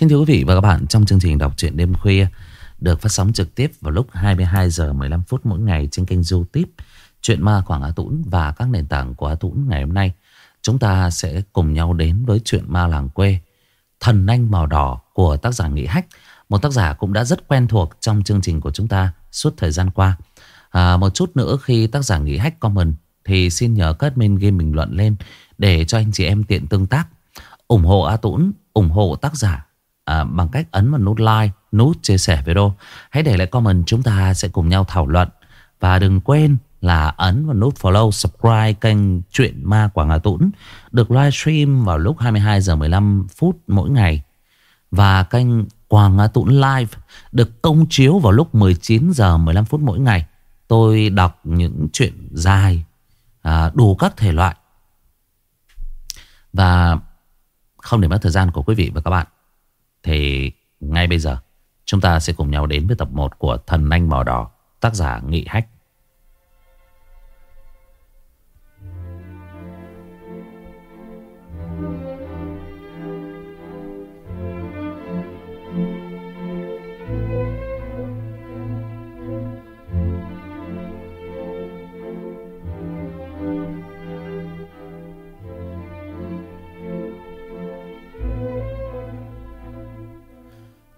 Kính thưa quý vị và các bạn, trong chương trình đọc truyện đêm khuya được phát sóng trực tiếp vào lúc 22 giờ 15 phút mỗi ngày trên kênh YouTube truyện ma Quảng Á Tũng và các nền tảng của Á Tũng ngày hôm nay. Chúng ta sẽ cùng nhau đến với truyện ma làng quê Thần Anh Màu Đỏ của tác giả Nghị Hách. Một tác giả cũng đã rất quen thuộc trong chương trình của chúng ta suốt thời gian qua. À, một chút nữa khi tác giả Nghị Hách comment thì xin nhờ các admin game bình luận lên để cho anh chị em tiện tương tác. ủng hộ A Tũng, ủng hộ tác giả à, bằng cách ấn vào nút like, nút chia sẻ video. Hãy để lại comment chúng ta sẽ cùng nhau thảo luận. Và đừng quên là ấn vào nút follow, subscribe kênh Chuyện Ma Quảng Hà Tũng được livestream vào lúc 22 giờ 15 phút mỗi ngày. Và kênh Quảng Hà Tũng Live được công chiếu vào lúc 19 giờ 15 phút mỗi ngày. Tôi đọc những chuyện dài, à, đủ các thể loại. Và không để mất thời gian của quý vị và các bạn thì ngay bây giờ, chúng ta sẽ cùng nhau đến với tập 1 của Thần Anh Màu Đỏ, tác giả Nghị Hách.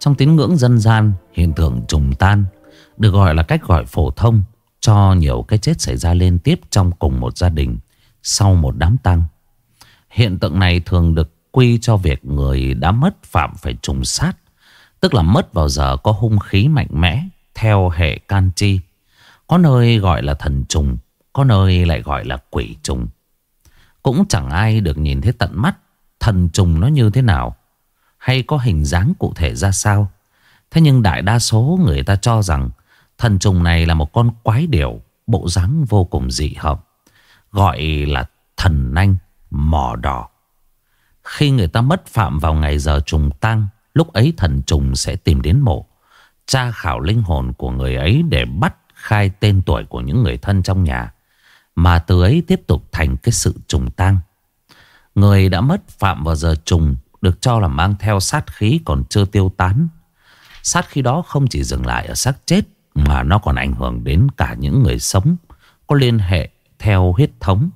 Trong tín ngưỡng dân gian, hiện tượng trùng tan được gọi là cách gọi phổ thông cho nhiều cái chết xảy ra liên tiếp trong cùng một gia đình sau một đám tang. Hiện tượng này thường được quy cho việc người đã mất phạm phải trùng sát, tức là mất vào giờ có hung khí mạnh mẽ theo hệ can chi. Có nơi gọi là thần trùng, có nơi lại gọi là quỷ trùng. Cũng chẳng ai được nhìn thấy tận mắt thần trùng nó như thế nào hay có hình dáng cụ thể ra sao. Thế nhưng đại đa số người ta cho rằng thần trùng này là một con quái điểu bộ dáng vô cùng dị hợp. Gọi là thần nanh mỏ đỏ. Khi người ta mất phạm vào ngày giờ trùng tăng, lúc ấy thần trùng sẽ tìm đến mộ. Tra khảo linh hồn của người ấy để bắt khai tên tuổi của những người thân trong nhà. Mà từ ấy tiếp tục thành cái sự trùng tăng. Người đã mất phạm vào giờ trùng được cho là mang theo sát khí còn chưa tiêu tán. Sát khí đó không chỉ dừng lại ở xác chết mà nó còn ảnh hưởng đến cả những người sống có liên hệ theo huyết thống,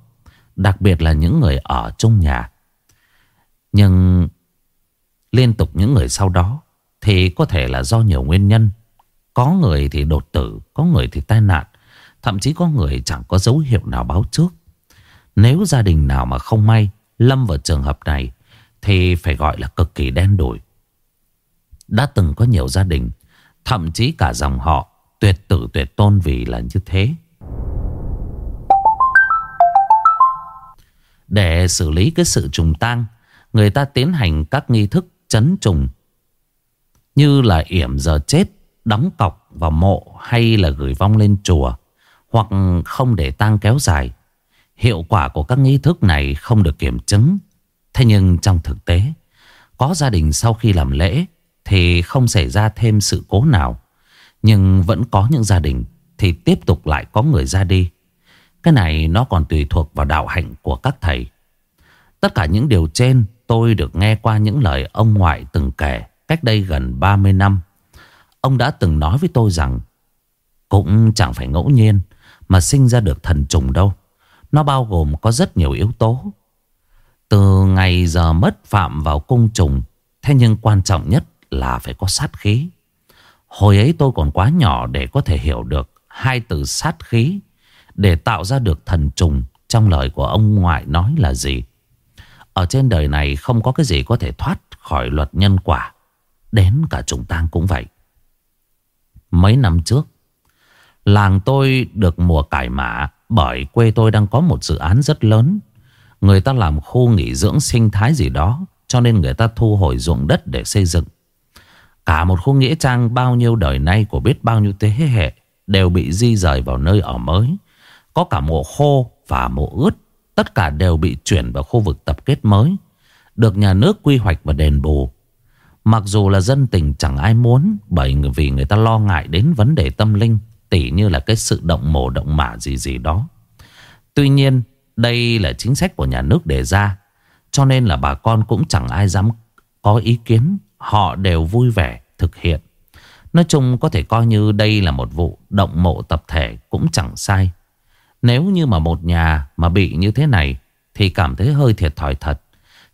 đặc biệt là những người ở trong nhà. Nhưng liên tục những người sau đó thì có thể là do nhiều nguyên nhân. Có người thì đột tử, có người thì tai nạn, thậm chí có người chẳng có dấu hiệu nào báo trước. Nếu gia đình nào mà không may lâm vào trường hợp này thì phải gọi là cực kỳ đen đủi. Đã từng có nhiều gia đình, thậm chí cả dòng họ tuyệt tử tuyệt tôn vì là như thế. Để xử lý cái sự trùng tang, người ta tiến hành các nghi thức chấn trùng như là yểm giờ chết, đóng cọc vào mộ hay là gửi vong lên chùa hoặc không để tang kéo dài. Hiệu quả của các nghi thức này không được kiểm chứng Thế nhưng trong thực tế, Có gia đình sau khi làm lễ Thì không xảy ra thêm sự cố nào. Nhưng vẫn có những gia đình Thì tiếp tục lại có người ra đi. Cái này nó còn tùy thuộc vào đạo hạnh của các thầy. Tất cả những điều trên Tôi được nghe qua những lời ông ngoại từng kể Cách đây gần 30 năm. Ông đã từng nói với tôi rằng, Cũng chẳng phải ngẫu nhiên Mà sinh ra được thần trùng đâu. Nó bao gồm có rất nhiều yếu tố từ ngày giờ mất phạm vào cung trùng, Thế nhưng quan trọng nhất là phải có sát khí. Hồi ấy tôi còn quá nhỏ để có thể hiểu được Hai từ sát khí Để tạo ra được thần trùng Trong lời của ông ngoại nói là gì. Ở trên đời này không có cái gì có thể thoát khỏi luật nhân quả. Đến cả trùng tang cũng vậy. Mấy năm trước, Làng tôi được mùa cải mã Bởi quê tôi đang có một dự án rất lớn. Người ta làm khu nghỉ dưỡng sinh thái gì đó, Cho nên người ta thu hồi ruộng đất để xây dựng. Cả một khu nghĩa trang bao nhiêu đời nay của biết bao nhiêu thế hệ Đều bị di rời vào nơi ở mới. Có cả mộ khô và mộ ướt, Tất cả đều bị chuyển vào khu vực tập kết mới, Được nhà nước quy hoạch và đền bù. Mặc dù là dân tình chẳng ai muốn, Bởi vì người ta lo ngại đến vấn đề tâm linh, Tỉ như là cái sự động mổ động mả gì gì đó. Tuy nhiên đây là chính sách của nhà nước đề ra, Cho nên là bà con cũng chẳng ai dám có ý kiến. Họ đều vui vẻ thực hiện. Nói chung có thể coi như đây là một vụ động mộ tập thể cũng chẳng sai. Nếu như mà một nhà mà bị như thế này Thì cảm thấy hơi thiệt thòi thật.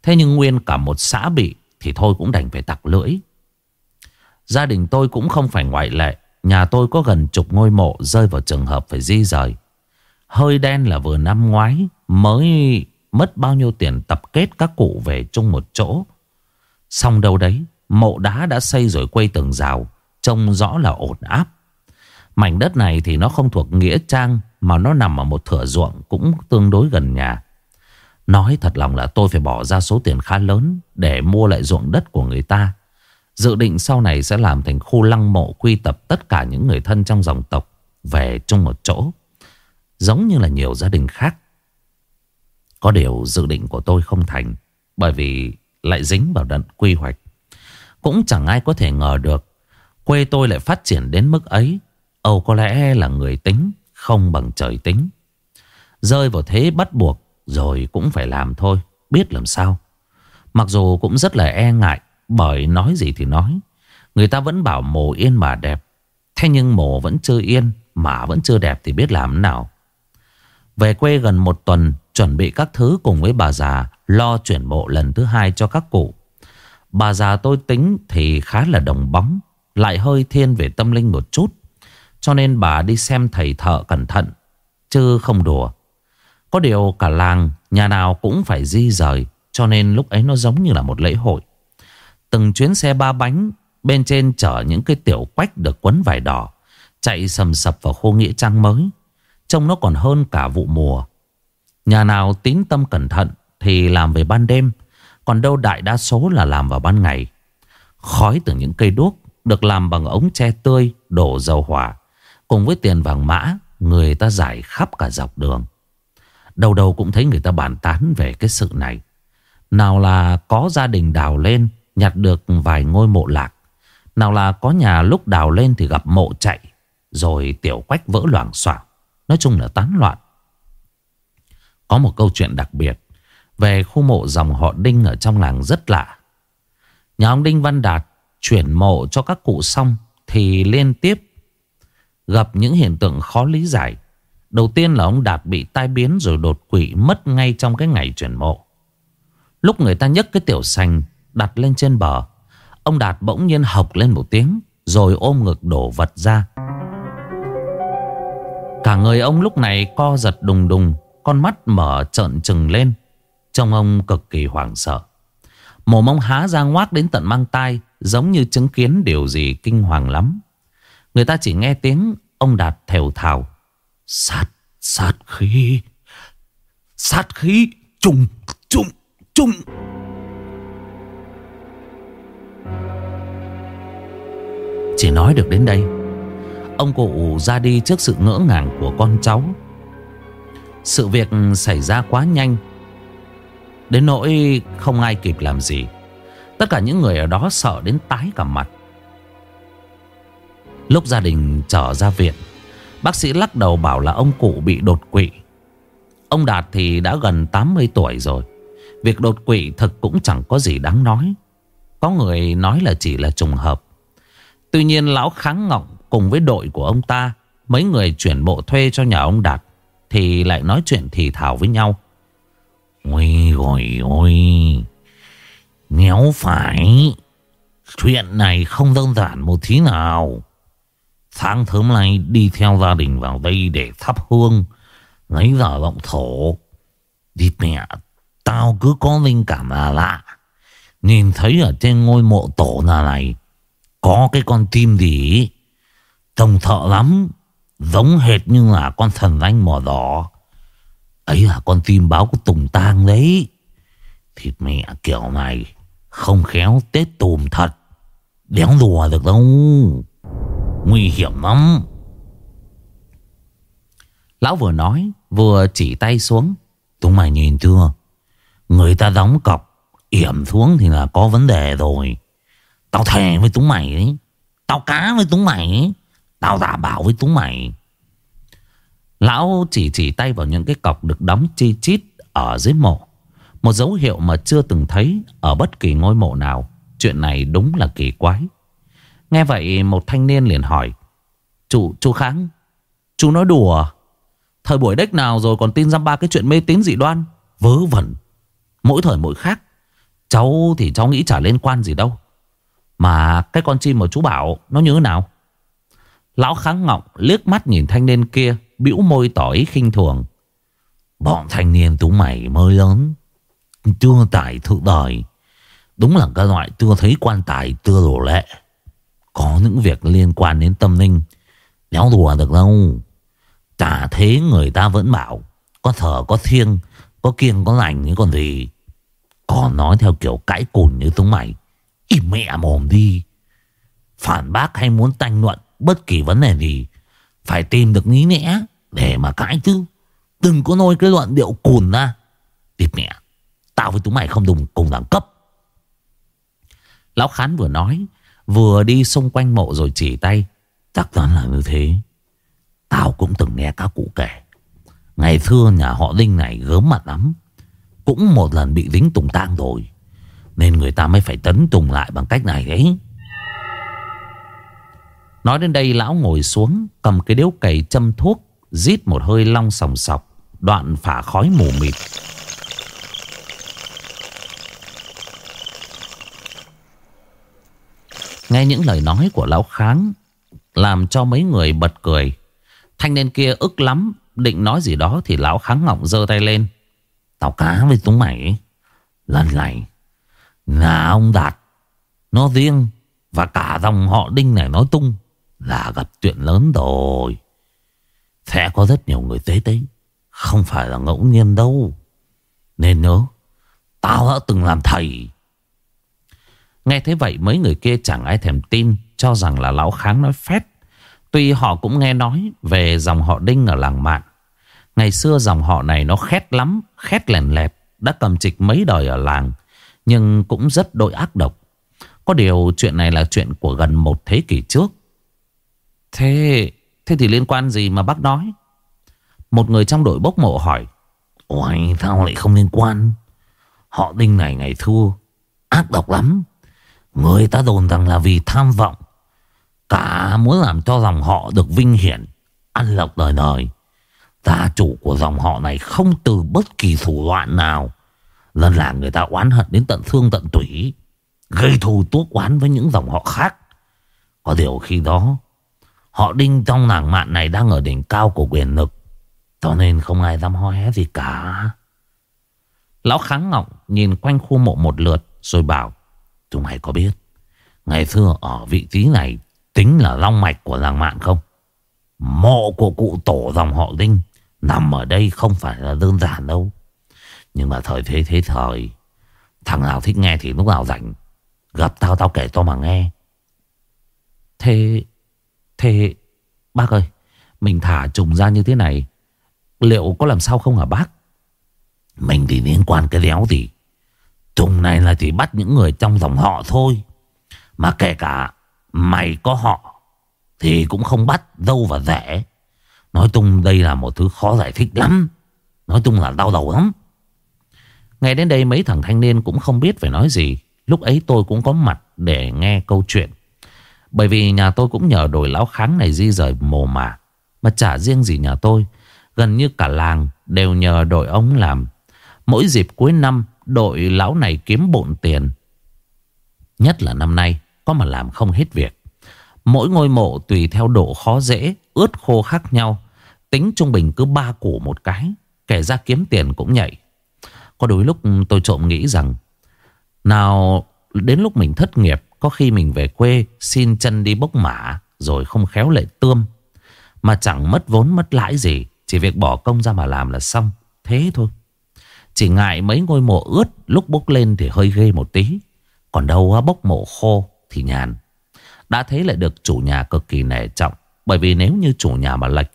Thế nhưng nguyên cả một xã bị Thì thôi cũng đành phải tặc lưỡi. Gia đình tôi cũng không phải ngoại lệ. Nhà tôi có gần chục ngôi mộ rơi vào trường hợp phải di rời. Hơi đen là vừa năm ngoái mới mất bao nhiêu tiền tập kết các cụ về chung một chỗ. Xong đâu đấy, mộ đá đã xây rồi quay tường rào, trông rõ là ổn áp. Mảnh đất này thì nó không thuộc Nghĩa Trang mà nó nằm ở một thửa ruộng cũng tương đối gần nhà. Nói thật lòng là tôi phải bỏ ra số tiền khá lớn để mua lại ruộng đất của người ta. Dự định sau này sẽ làm thành khu lăng mộ quy tập tất cả những người thân trong dòng tộc về chung một chỗ. Giống như là nhiều gia đình khác. Có điều dự định của tôi không thành, Bởi vì lại dính vào đận quy hoạch. Cũng chẳng ai có thể ngờ được, Quê tôi lại phát triển đến mức ấy. Âu có lẽ là người tính, Không bằng trời tính. Rơi vào thế bắt buộc, Rồi cũng phải làm thôi, Biết làm sao. Mặc dù cũng rất là e ngại, Bởi nói gì thì nói. Người ta vẫn bảo mồ yên mà đẹp, Thế nhưng mồ vẫn chưa yên, Mà vẫn chưa đẹp thì biết làm nào về quê gần một tuần, Chuẩn bị các thứ cùng với bà già, Lo chuyển mộ lần thứ hai cho các cụ. Bà già tôi tính thì khá là đồng bóng, Lại hơi thiên về tâm linh một chút. Cho nên bà đi xem thầy thợ cẩn thận, Chứ không đùa. Có điều cả làng, Nhà nào cũng phải di rời, Cho nên lúc ấy nó giống như là một lễ hội. Từng chuyến xe ba bánh, Bên trên chở những cái tiểu quách được quấn vải đỏ, Chạy sầm sập vào khu nghĩa trang mới. Trông nó còn hơn cả vụ mùa. Nhà nào tín tâm cẩn thận Thì làm về ban đêm, Còn đâu đại đa số là làm vào ban ngày. Khói từ những cây đuốc Được làm bằng ống tre tươi Đổ dầu hỏa, Cùng với tiền vàng mã, Người ta giải khắp cả dọc đường. Đầu đầu cũng thấy người ta bàn tán về cái sự này. Nào là có gia đình đào lên, Nhặt được vài ngôi mộ lạc. Nào là có nhà lúc đào lên thì gặp mộ chạy, Rồi tiểu quách vỡ loảng xoảng. Nói chung là tán loạn. Có một câu chuyện đặc biệt Về khu mộ dòng họ Đinh ở trong làng rất lạ. Nhà ông Đinh Văn Đạt chuyển mộ cho các cụ xong Thì liên tiếp gặp những hiện tượng khó lý giải. Đầu tiên là ông Đạt bị tai biến rồi đột quỵ mất ngay trong cái ngày chuyển mộ. Lúc người ta nhấc cái tiểu sành đặt lên trên bờ, Ông Đạt bỗng nhiên học lên một tiếng Rồi ôm ngực đổ vật ra. Cả người ông lúc này co giật đùng đùng Con mắt mở trợn trừng lên. Trông ông cực kỳ hoảng sợ. Mồm ông há ra ngoác đến tận mang tai Giống như chứng kiến điều gì kinh hoàng lắm. Người ta chỉ nghe tiếng Ông Đạt thều thào. Sát, sát khí. Sát khí. Trùng, trùng, trùng. Chỉ nói được đến đây. Ông cụ ra đi trước sự ngỡ ngàng của con cháu. Sự việc xảy ra quá nhanh. Đến nỗi không ai kịp làm gì. Tất cả những người ở đó sợ đến tái cả mặt. Lúc gia đình trở ra viện, Bác sĩ lắc đầu bảo là ông cụ bị đột quỵ. Ông Đạt thì đã gần 80 tuổi rồi. Việc đột quỵ thực cũng chẳng có gì đáng nói. Có người nói là chỉ là trùng hợp. Tuy nhiên, lão kháng ngọng cùng với đội của ông ta, Mấy người chuyển bộ thuê cho nhà ông Đạt, Thì lại nói chuyện thì thảo với nhau. Ôi ôi ôi Nếu phải, Chuyện này không đơn giản một tí nào. Sáng thớm nay đi theo gia đình vào đây để thắp hương, Lấy giờ động thổ. Đi mẹ Tao cứ có linh cảm là lạ. Nhìn thấy ở trên ngôi mộ tổ nào này, Có cái con tim gì Trông thợ lắm, Giống hệt như là con thần anh mỏ đỏ. Ấy là con tim báo của Tùng Tang đấy. Thịt mẹ kiểu này Không khéo Tết tùm thật. Đéo đùa được đâu. Nguy hiểm lắm. Lão vừa nói, Vừa chỉ tay xuống. Tùng mày nhìn chưa? Người ta đóng cọc, Yểm xuống thì là có vấn đề rồi. Tao thề với chúng mày ấy. Tao cá với chúng mày ấy. Tao đã bảo với chúng mày. Lão chỉ chỉ tay vào những cái cọc được đóng chi chít ở dưới mộ. Một dấu hiệu mà chưa từng thấy ở bất kỳ ngôi mộ nào. Chuyện này đúng là kỳ quái. Nghe vậy một thanh niên liền hỏi Chú, chú Kháng Chú nói đùa Thời buổi đếch nào rồi còn tin ra ba cái chuyện mê tín dị đoan? Vớ vẩn. Mỗi thời mỗi khác Cháu thì cháu nghĩ chả liên quan gì đâu. Mà cái con chim mà chú bảo Nó như thế nào? Lão kháng ngọng liếc mắt nhìn thanh niên kia, bĩu môi tỏ ý khinh thường. Bọn thanh niên tú mày mới lớn, Chưa tài thượng đời. Đúng là cái loại chưa thấy quan tài, chưa đổ lệ. Có những việc liên quan đến tâm linh, Đéo đùa được đâu. Chả thế người ta vẫn bảo, Có thở có thiêng, Có kiêng, có lành như còn gì. Còn nói theo kiểu cãi cùn như tú mày Im mẹ mồm đi. Phản bác hay muốn tanh luận Bất kỳ vấn đề gì, Phải tìm được lý lẽ Để mà cãi chứ. Đừng có nôi cái luận điệu cùn ra. Địt mẹ, Tao với chúng mày không đùng cùng đẳng cấp. Lão Khán vừa nói, Vừa đi xung quanh mộ rồi chỉ tay. Chắc chắn là như thế. Tao cũng từng nghe các cụ kể. Ngày xưa nhà họ linh này gớm mặt lắm. Cũng một lần bị dính tùng tang rồi. Nên người ta mới phải tấn tùng lại bằng cách này đấy. Nói đến đây, lão ngồi xuống, Cầm cái điếu cày châm thuốc, Rít một hơi long sòng sọc, Đoạn phả khói mù mịt. Nghe những lời nói của lão kháng, Làm cho mấy người bật cười. Thanh niên kia ức lắm, Định nói gì đó thì lão kháng ngọng giơ tay lên. Tao cá với chúng mày Lần này Là ông Đạt, Nó riêng Và cả dòng họ Đinh này nói tung. Là gặp chuyện lớn rồi. Sẽ có rất nhiều người tế tế. Không phải là ngẫu nhiên đâu. Nên nhớ, Tao đã từng làm thầy. Nghe thế vậy, mấy người kia chẳng ai thèm tin, Cho rằng là lão kháng nói phét. Tuy họ cũng nghe nói Về dòng họ Đinh ở làng Mạn. Ngày xưa dòng họ này nó khét lắm, Khét lèn lẹt, Đã cầm trịch mấy đời ở làng, Nhưng cũng rất đội ác độc. Có điều chuyện này là chuyện của gần một thế kỷ trước. Thế Thế thì liên quan gì mà bác nói? Một người trong đội bốc mộ hỏi. Ôi sao lại không liên quan? Họ Đinh này ngày thua, Ác độc lắm. Người ta đồn rằng là vì tham vọng. Cả muốn làm cho dòng họ được vinh hiển, Ăn lộc đời đời. Gia chủ của dòng họ này không từ bất kỳ thủ đoạn nào. Lần là người ta oán hận đến tận thương tận tủy, Gây thù tuốc oán với những dòng họ khác. Có điều khi đó Họ đinh trong nàng mạn này đang ở đỉnh cao của quyền lực. Cho nên không ai dám ho hé gì cả. Lão kháng ngọng nhìn quanh khu mộ một lượt, Rồi bảo, Chúng mày có biết, Ngày xưa ở vị trí này Tính là long mạch của làng mạn không? Mộ của cụ tổ dòng họ Đinh Nằm ở đây không phải là đơn giản đâu. Nhưng mà thời thế thế thời, Thằng nào thích nghe thì lúc nào rảnh, Gặp tao tao kể cho mà nghe. Thế Thế, Bác ơi, Mình thả trùng ra như thế này, Liệu có làm sao không hả bác? Mình thì liên quan cái đéo gì? Trùng này là chỉ bắt những người trong dòng họ thôi. Mà kể cả Mày có họ Thì cũng không bắt dâu và rẻ. Nói chung đây là một thứ khó giải thích lắm. Nói chung là đau đầu lắm. Ngay đến đây mấy thằng thanh niên cũng không biết phải nói gì. Lúc ấy tôi cũng có mặt để nghe câu chuyện. Bởi vì nhà tôi cũng nhờ đổi lão kháng này di rời mồ mả. Mà chả riêng gì nhà tôi, Gần như cả làng đều nhờ đội ông làm. Mỗi dịp cuối năm, đội lão này kiếm bộn tiền. Nhất là năm nay, có mà làm không hết việc. Mỗi ngôi mộ tùy theo độ khó dễ, Ướt khô khác nhau. Tính trung bình cứ ba củ một cái Kể ra kiếm tiền cũng nhảy. Có đôi lúc tôi trộm nghĩ rằng, Nào đến lúc mình thất nghiệp có khi mình về quê, Xin chân đi bốc mã, Rồi không khéo lệ tươm. Mà chẳng mất vốn mất lãi gì, Chỉ việc bỏ công ra mà làm là xong. Thế thôi. Chỉ ngại mấy ngôi mộ ướt, Lúc bốc lên thì hơi ghê một tí. Còn đâu bốc mộ khô thì nhàn. Đã thấy lại được chủ nhà cực kỳ nể trọng, Bởi vì nếu như chủ nhà mà lệch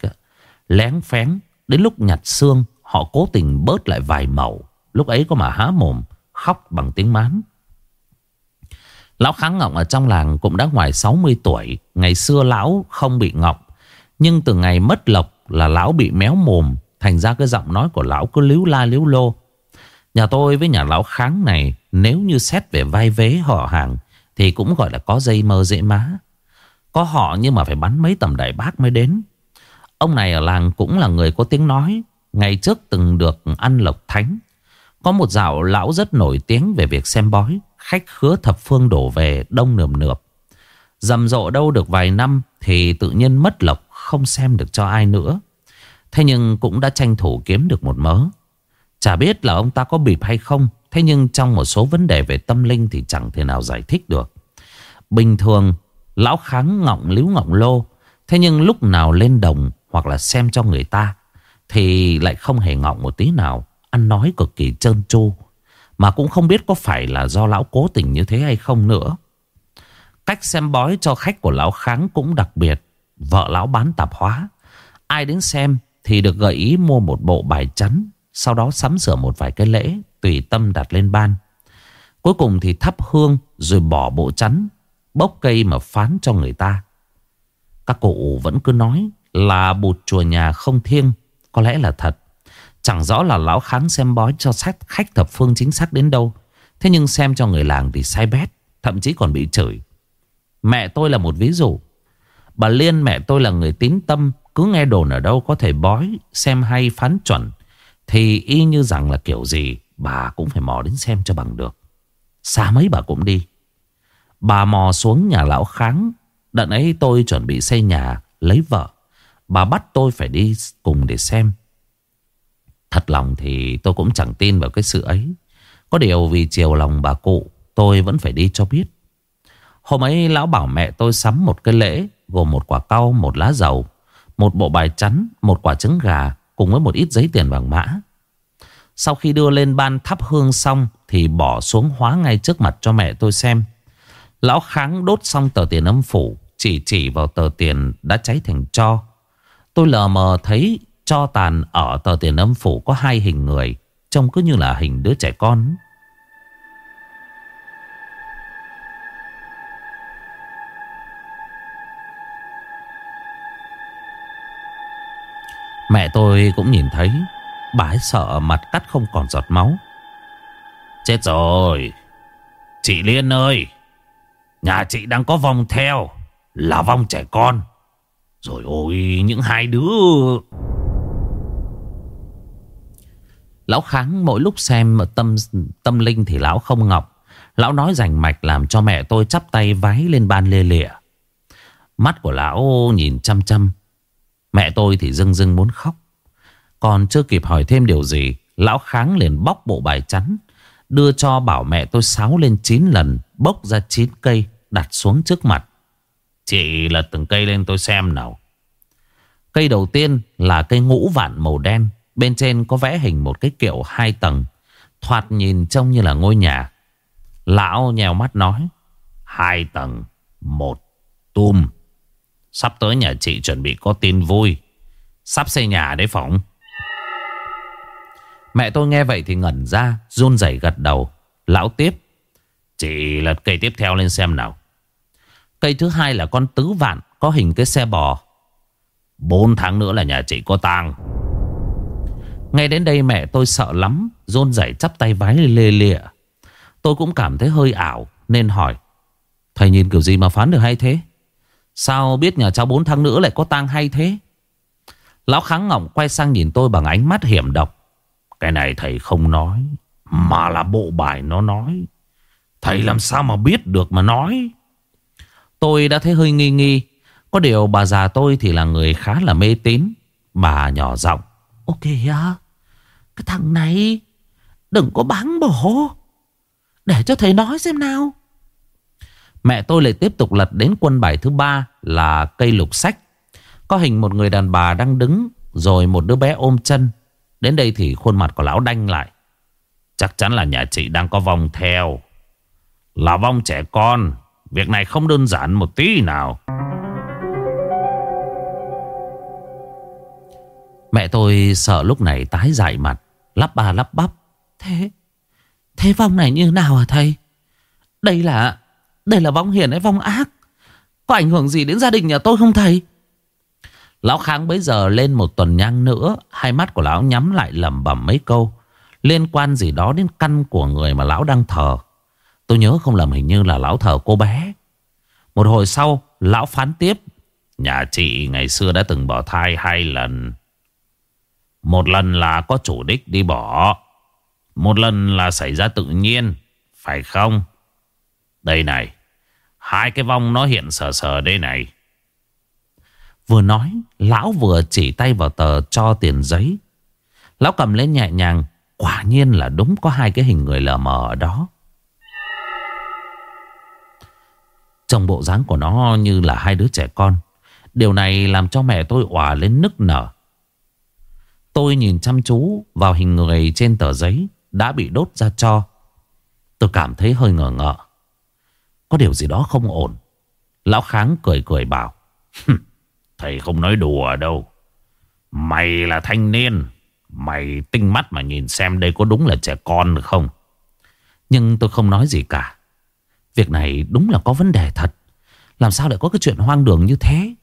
Lén phén, Đến lúc nhặt xương, Họ cố tình bớt lại vài mẩu Lúc ấy có mà há mồm, Khóc bằng tiếng mán. Lão Kháng Ngọc ở trong làng cũng đã ngoài 60 tuổi, Ngày xưa lão không bị ngọc. Nhưng từ ngày mất lộc là lão bị méo mồm, Thành ra cái giọng nói của lão cứ líu la líu lô. Nhà tôi với nhà lão Kháng này, Nếu như xét về vai vế họ hàng, Thì cũng gọi là có dây mơ dễ má. Có họ nhưng mà phải bắn mấy tầm đại bác mới đến. Ông này ở làng cũng là người có tiếng nói, Ngày trước từng được ăn lộc thánh. Có một dạo lão rất nổi tiếng về việc xem bói. Khách khứa thập phương đổ về đông nườm nượp. Dầm rộ đâu được vài năm Thì tự nhiên mất lộc, không xem được cho ai nữa. Thế nhưng cũng đã tranh thủ kiếm được một mớ. Chả biết là ông ta có bịp hay không, Thế nhưng trong một số vấn đề về tâm linh Thì chẳng thể nào giải thích được. Bình thường, Lão kháng ngọng líu ngọng lô, Thế nhưng lúc nào lên đồng Hoặc là xem cho người ta Thì lại không hề ngọng một tí nào, Ăn nói cực kỳ trơn tru. Mà cũng không biết có phải là do lão cố tình như thế hay không nữa. Cách xem bói cho khách của lão kháng cũng đặc biệt. Vợ lão bán tạp hóa. Ai đến xem thì được gợi ý mua một bộ bài chắn, Sau đó sắm sửa một vài cái lễ, Tùy tâm đặt lên ban. Cuối cùng thì thắp hương Rồi bỏ bộ chắn, Bốc cây mà phán cho người ta. Các cụ vẫn cứ nói Là bụt chùa nhà không thiêng, Có lẽ là thật. Chẳng rõ là lão kháng xem bói cho sách khách thập phương chính xác đến đâu. Thế nhưng xem cho người làng thì sai bét, Thậm chí còn bị chửi. Mẹ tôi là một ví dụ. Bà Liên mẹ tôi là người tín tâm, Cứ nghe đồn ở đâu có thể bói, Xem hay, phán chuẩn. Thì y như rằng là kiểu gì, Bà cũng phải mò đến xem cho bằng được. Xa mấy bà cũng đi. Bà mò xuống nhà lão kháng. Đợt ấy tôi chuẩn bị xây nhà, Lấy vợ. Bà bắt tôi phải đi cùng để xem. Thật lòng thì tôi cũng chẳng tin vào cái sự ấy. Có điều vì chiều lòng bà cụ Tôi vẫn phải đi cho biết. Hôm ấy lão bảo mẹ tôi sắm một cái lễ Gồm một quả cau, một lá dầu Một bộ bài chắn, một quả trứng gà Cùng với một ít giấy tiền vàng mã. Sau khi đưa lên ban thắp hương xong Thì bỏ xuống hóa ngay trước mặt cho mẹ tôi xem. Lão kháng đốt xong tờ tiền âm phủ Chỉ chỉ vào tờ tiền đã cháy thành cho Tôi lờ mờ thấy cho tàn ở tờ tiền âm phủ có hai hình người, Trông cứ như là hình đứa trẻ con. Mẹ tôi cũng nhìn thấy, Bà ấy sợ mặt cắt không còn giọt máu. Chết rồi! Chị Liên ơi! Nhà chị đang có vòng theo, Là vòng trẻ con. Rồi ôi, những hai đứa Lão Kháng mỗi lúc xem tâm tâm linh thì lão không ngọc. Lão nói rành mạch làm cho mẹ tôi chắp tay vái lên ban lê lịa. Mắt của lão nhìn chăm chăm. Mẹ tôi thì dưng dưng muốn khóc. Còn chưa kịp hỏi thêm điều gì, Lão Kháng liền bóc bộ bài chắn, Đưa cho bảo mẹ tôi sáo lên 9 lần, Bốc ra 9 cây, Đặt xuống trước mặt. Chị lật từng cây lên tôi xem nào. Cây đầu tiên là cây ngũ vạn màu đen Bên trên có vẽ hình một cái kiệu hai tầng. Thoạt nhìn trông như là ngôi nhà. Lão nhèo mắt nói, Hai tầng, Một tum Sắp tới nhà chị chuẩn bị có tin vui. Sắp xây nhà đấy phỏng. Mẹ tôi nghe vậy thì ngẩn ra, run rẩy gật đầu. Lão tiếp, Chị lật cây tiếp theo lên xem nào. Cây thứ hai là con tứ vạn, Có hình cái xe bò. Bốn tháng nữa là nhà chị có tang. Ngay đến đây mẹ tôi sợ lắm, Rôn rảy chắp tay vái lê lịa. Tôi cũng cảm thấy hơi ảo, Nên hỏi, Thầy nhìn kiểu gì mà phán được hay thế? Sao biết nhà cháu 4 tháng nữa lại có tang hay thế? Lão kháng ngọng quay sang nhìn tôi bằng ánh mắt hiểm độc. Cái này thầy không nói, Mà là bộ bài nó nói. Thầy làm sao mà biết được mà nói? Tôi đã thấy hơi nghi nghi. Có điều bà già tôi thì là người khá là mê tín. Bà nhỏ giọng Ok à Cái thằng này, Đừng có báng bổ Để cho thầy nói xem nào Mẹ tôi lại tiếp tục lật đến quân bài thứ ba là cây lục sách. Có hình một người đàn bà đang đứng, rồi một đứa bé ôm chân. Đến đây thì khuôn mặt của lão đanh lại. Chắc chắn là nhà chị đang có vòng theo. Là vong trẻ con. Việc này không đơn giản một tí nào. Mẹ tôi sợ lúc này tái dại mặt. Lắp ba lắp bắp. Thế, thế vong này như nào hả thầy? Đây là đây là vong hiền hay vong ác Có ảnh hưởng gì đến gia đình nhà tôi không thầy Lão Kháng bấy giờ lên một tuần nhang nữa Hai mắt của lão nhắm lại lẩm bẩm mấy câu Liên quan gì đó đến căn của người mà lão đang thờ Tôi nhớ không lầm hình như là lão thờ cô bé Một hồi sau Lão phán tiếp Nhà chị ngày xưa đã từng bỏ thai hai lần một lần là có chủ đích đi bỏ. Một lần là xảy ra tự nhiên, Phải không? Đây này, Hai cái vong nó hiện sờ sờ đây này. Vừa nói, Lão vừa chỉ tay vào tờ cho tiền giấy. Lão cầm lên nhẹ nhàng, Quả nhiên là đúng có hai cái hình người lờ mờ ở đó. Trong bộ dáng của nó như là hai đứa trẻ con, Điều này làm cho mẹ tôi òa lên nức nở. Tôi nhìn chăm chú vào hình người trên tờ giấy Đã bị đốt ra cho. Tôi cảm thấy hơi ngờ ngợ. Có điều gì đó không ổn. Lão Kháng cười cười bảo Thầy không nói đùa đâu. Mày là thanh niên, Mày tinh mắt mà nhìn xem đây có đúng là trẻ con được không? Nhưng tôi không nói gì cả. Việc này đúng là có vấn đề thật. Làm sao lại có cái chuyện hoang đường như thế?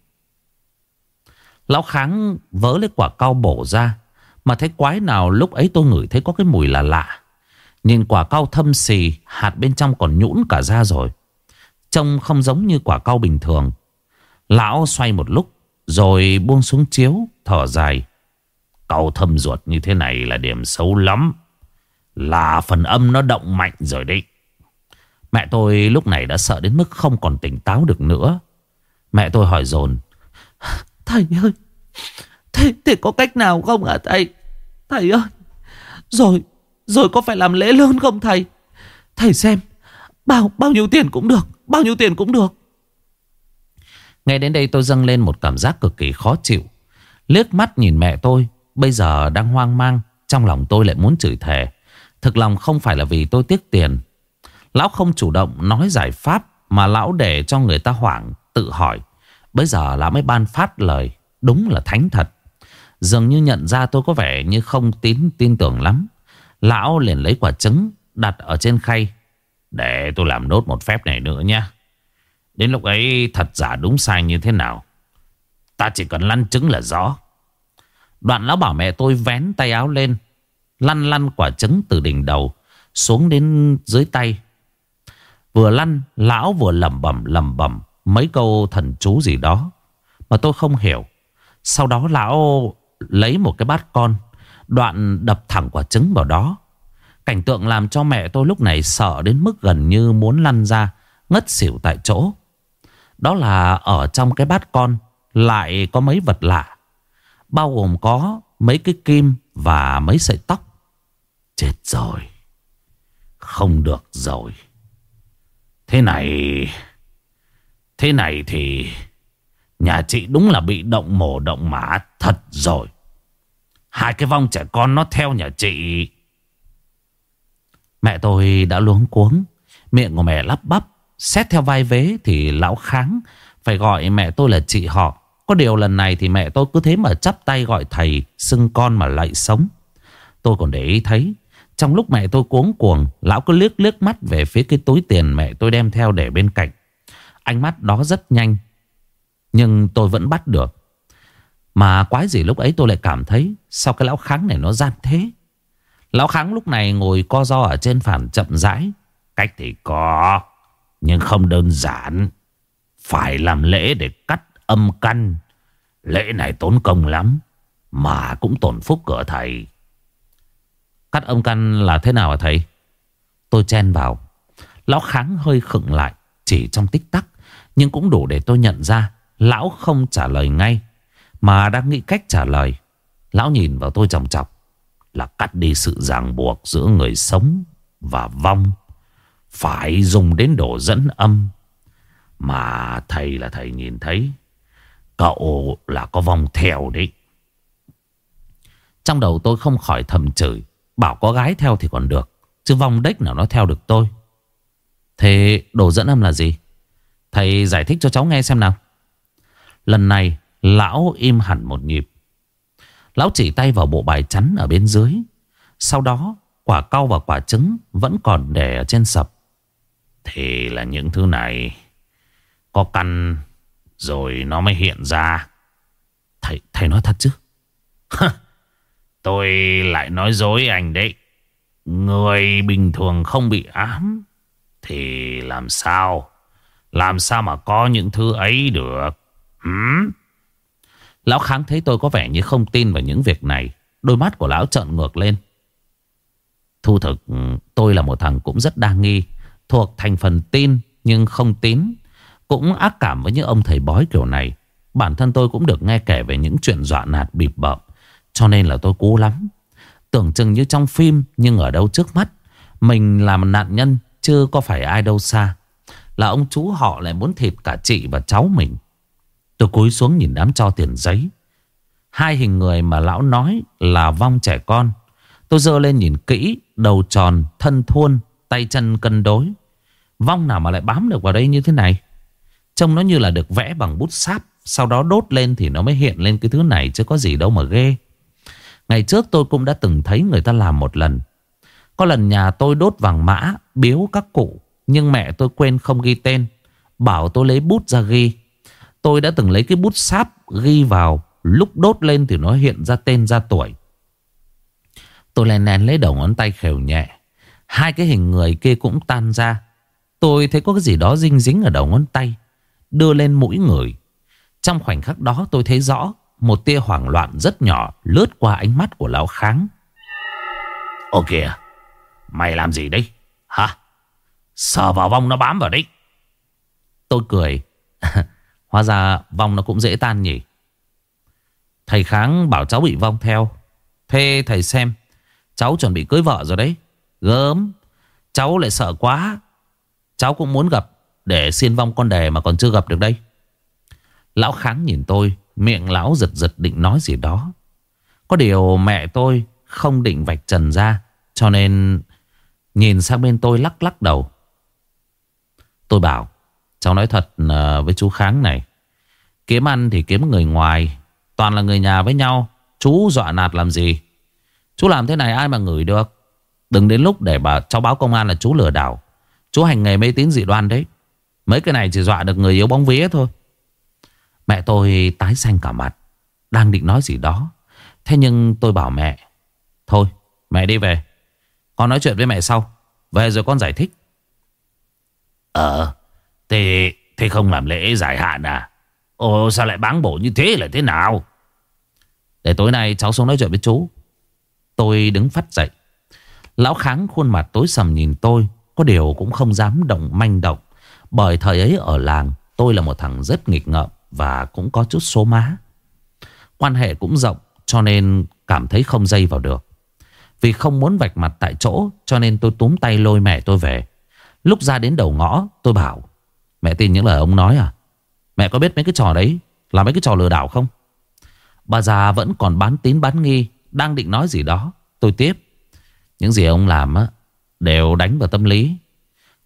Lão Kháng vớ lấy quả cao bổ ra mà thấy quái nào lúc ấy tôi ngửi thấy có cái mùi là lạ. Nhìn quả cao thâm xì Hạt bên trong còn nhũn cả ra rồi. Trông không giống như quả cao bình thường. Lão xoay một lúc Rồi buông xuống chiếu Thở dài. Cao thâm ruột như thế này là điểm xấu lắm. Là phần âm nó động mạnh rồi đấy. Mẹ tôi lúc này đã sợ đến mức không còn tỉnh táo được nữa. Mẹ tôi hỏi dồn Thầy ơi Thế, thế có cách nào không hả thầy? Thầy ơi, Rồi Rồi có phải làm lễ lớn không thầy? Thầy xem, Bao bao nhiêu tiền cũng được, Bao nhiêu tiền cũng được. Ngay đến đây tôi dâng lên một cảm giác cực kỳ khó chịu. Liếc mắt nhìn mẹ tôi, Bây giờ đang hoang mang, Trong lòng tôi lại muốn chửi thề. Thực lòng không phải là vì tôi tiếc tiền. Lão không chủ động nói giải pháp Mà lão để cho người ta hoảng, Tự hỏi. Bây giờ lão mới ban phát lời, Đúng là thánh thật. Dường như nhận ra tôi có vẻ như không tín, tin tưởng lắm. Lão liền lấy quả trứng Đặt ở trên khay. Để tôi làm nốt một phép này nữa nha Đến lúc ấy thật giả đúng sai như thế nào? Ta chỉ cần lăn trứng là rõ. Đoạn lão bảo mẹ tôi vén tay áo lên, Lăn lăn quả trứng từ đỉnh đầu Xuống đến dưới tay. Vừa lăn, Lão vừa lẩm bẩm lẩm bẩm Mấy câu thần chú gì đó Mà tôi không hiểu. Sau đó lão lấy một cái bát con, Đoạn đập thẳng quả trứng vào đó. Cảnh tượng làm cho mẹ tôi lúc này sợ đến mức gần như muốn lăn ra, Ngất xỉu tại chỗ. Đó là ở trong cái bát con Lại có mấy vật lạ, Bao gồm có mấy cái kim và mấy sợi tóc. Chết rồi, Không được rồi. Thế này Thế này thì Nhà chị đúng là bị động mổ động mã thật rồi. Hai cái vong trẻ con nó theo nhà chị. Mẹ tôi đã luống cuống. Miệng của mẹ lắp bắp. Xét theo vai vế thì lão kháng. Phải gọi mẹ tôi là chị họ. Có điều lần này thì mẹ tôi cứ thế mà chắp tay gọi thầy, Xưng con mà lại sống. Tôi còn để ý thấy, Trong lúc mẹ tôi cuống cuồng, Lão cứ liếc liếc mắt về phía cái túi tiền mẹ tôi đem theo để bên cạnh. Ánh mắt đó rất nhanh nhưng tôi vẫn bắt được. Mà quái gì lúc ấy tôi lại cảm thấy Sao cái lão kháng này nó gian thế? Lão kháng lúc này ngồi co do ở trên phản chậm rãi. Cách thì có, Nhưng không đơn giản. Phải làm lễ để cắt âm căn. Lễ này tốn công lắm, Mà cũng tổn phúc cửa thầy. Cắt âm căn là thế nào hả thầy? Tôi chen vào. Lão kháng hơi khựng lại, Chỉ trong tích tắc, Nhưng cũng đủ để tôi nhận ra Lão không trả lời ngay, Mà đang nghĩ cách trả lời. Lão nhìn vào tôi chòng chọc, Là cắt đi sự ràng buộc giữa người sống và vong, Phải dùng đến đồ dẫn âm. Mà thầy là thầy nhìn thấy, Cậu là có vong theo đấy. Trong đầu tôi không khỏi thầm chửi, Bảo có gái theo thì còn được, Chứ vong đếch nào nó theo được tôi. Thế đồ dẫn âm là gì? Thầy giải thích cho cháu nghe xem nào. Lần này Lão im hẳn một nhịp. Lão chỉ tay vào bộ bài chắn ở bên dưới. Sau đó Quả cau và quả trứng Vẫn còn để ở trên sập. Thì là những thứ này. Có căn Rồi nó mới hiện ra. Thầy, thầy nói thật chứ? Tôi lại nói dối anh đấy. Người bình thường không bị ám Thì làm sao? Làm sao mà có những thứ ấy được? Ừm. Lão Kháng thấy tôi có vẻ như không tin vào những việc này. Đôi mắt của lão trợn ngược lên. Thu thực ừ, tôi là một thằng cũng rất đa nghi. Thuộc thành phần tin, nhưng không tín. Cũng ác cảm với những ông thầy bói kiểu này. Bản thân tôi cũng được nghe kể về những chuyện dọa nạt, bịp bợm. Cho nên là tôi cố lắm. Tưởng chừng như trong phim, nhưng ở đâu trước mắt. Mình là một nạn nhân, chứ có phải ai đâu xa. Là ông chú họ lại muốn thịt cả chị và cháu mình. Tôi cúi xuống nhìn đám cho tiền giấy. Hai hình người mà lão nói là vong trẻ con. Tôi dơ lên nhìn kỹ, đầu tròn, thân thuôn, tay chân cân đối. Vong nào mà lại bám được vào đây như thế này? Trông nó như là được vẽ bằng bút sáp. Sau đó đốt lên thì nó mới hiện lên cái thứ này chứ có gì đâu mà ghê. Ngày trước tôi cũng đã từng thấy người ta làm một lần. Có lần nhà tôi đốt vàng mã, biếu các cụ. Nhưng mẹ tôi quên không ghi tên. Bảo tôi lấy bút ra ghi. Tôi đã từng lấy cái bút sáp ghi vào. Lúc đốt lên thì nó hiện ra tên ra tuổi. Tôi len nén lấy đầu ngón tay khều nhẹ. Hai cái hình người kia cũng tan ra. Tôi thấy có cái gì đó dinh dính ở đầu ngón tay. Đưa lên mũi người. Trong khoảnh khắc đó tôi thấy rõ một tia hoảng loạn rất nhỏ lướt qua ánh mắt của lão kháng. Ô kìa, mày làm gì đấy? Hả? Sờ vào vong nó bám vào đấy. Tôi cười. Hóa ra vong nó cũng dễ tan nhỉ. Thầy kháng bảo cháu bị vong theo. Thế thầy xem. Cháu chuẩn bị cưới vợ rồi đấy. Gớm. Cháu lại sợ quá. Cháu cũng muốn gặp để xin vong con đề mà còn chưa gặp được đây. Lão kháng nhìn tôi. Miệng lão giật giật định nói gì đó. Có điều mẹ tôi không định vạch trần ra. Cho nên nhìn sang bên tôi lắc lắc đầu. Tôi bảo cháu nói thật ờ, với chú Kháng này. Kiếm ăn thì kiếm người ngoài. Toàn là người nhà với nhau. Chú dọa nạt làm gì? Chú làm thế này ai mà ngửi được. Đừng đến lúc để bà, cháu báo công an là chú lừa đảo. Chú hành nghề mê tín dị đoan đấy. Mấy cái này chỉ dọa được người yếu bóng vía thôi. Mẹ tôi tái xanh cả mặt. Đang định nói gì đó. Thế nhưng tôi bảo mẹ. Thôi, mẹ đi về. Con nói chuyện với mẹ sau. Về rồi con giải thích. Ờ. Thế, thế không làm lễ giải hạn à? Ồ sao lại báng bổ như thế là thế nào? Để tối nay cháu xuống nói chuyện với chú. Tôi đứng phát dậy. Lão Kháng khuôn mặt tối sầm nhìn tôi. Có điều cũng không dám động manh động. Bởi thời ấy ở làng tôi là một thằng rất nghịch ngợm. Và cũng có chút số má Quan hệ cũng rộng Cho nên cảm thấy không dây vào được Vì không muốn vạch mặt tại chỗ Cho nên tôi túm tay lôi mẹ tôi về Lúc ra đến đầu ngõ tôi bảo Mẹ tin những lời ông nói à? Mẹ có biết mấy cái trò đấy Là mấy cái trò lừa đảo không? Bà già vẫn còn bán tín bán nghi Đang định nói gì đó. Tôi tiếp. Những gì ông làm á Đều đánh vào tâm lý.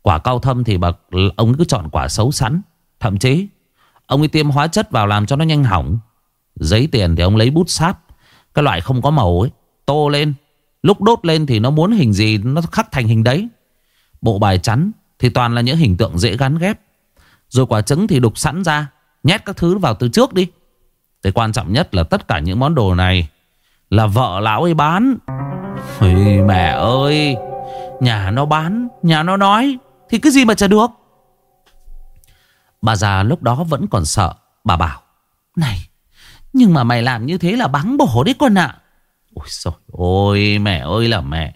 Quả cao thâm thì bà, ông cứ chọn quả xấu sẵn. Thậm chí Ông ấy tiêm hóa chất vào làm cho nó nhanh hỏng. Giấy tiền thì ông lấy bút sáp Cái loại không có màu ấy Tô lên. Lúc đốt lên thì nó muốn hình gì Nó khắc thành hình đấy. Bộ bài chắn thì toàn là những hình tượng dễ gắn ghép. Rồi quả trứng thì đục sẵn ra, Nhét các thứ vào từ trước đi. Cái quan trọng nhất là tất cả những món đồ này Là vợ lão ấy bán. Ôi mẹ ơi, Nhà nó bán, Nhà nó nói, Thì cái gì mà chả được. Bà già lúc đó vẫn còn sợ, Bà bảo, Này, Nhưng mà mày làm như thế là bắn bổ đấy con ạ. Ôi trời ôi mẹ ơi là mẹ,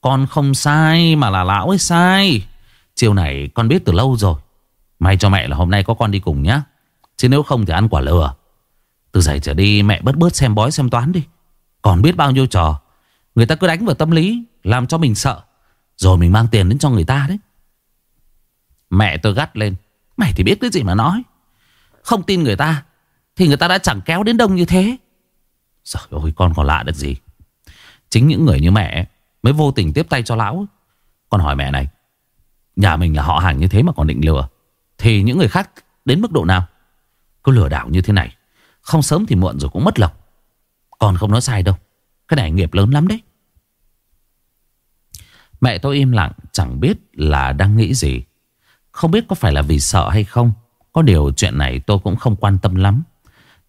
Con không sai mà là lão ấy sai. Chiều này con biết từ lâu rồi May cho mẹ là hôm nay có con đi cùng nhá. Chứ nếu không thì ăn quả lừa. Từ giày trở đi, mẹ bớt bớt xem bói xem toán đi. Còn biết bao nhiêu trò, Người ta cứ đánh vào tâm lý, Làm cho mình sợ. Rồi mình mang tiền đến cho người ta đấy. Mẹ tôi gắt lên. Mày thì biết cái gì mà nói. Không tin người ta, Thì người ta đã chẳng kéo đến đông như thế. Trời ơi, con còn lạ được gì. Chính những người như mẹ Mới vô tình tiếp tay cho lão. Con hỏi mẹ này, Nhà mình là họ hàng như thế mà còn định lừa. Thì những người khác đến mức độ nào? Cứ lừa đảo như thế này, Không sớm thì muộn rồi cũng mất lộc còn không nói sai đâu, Cái này nghiệp lớn lắm đấy. Mẹ tôi im lặng, chẳng biết là đang nghĩ gì. Không biết có phải là vì sợ hay không, Có điều chuyện này tôi cũng không quan tâm lắm.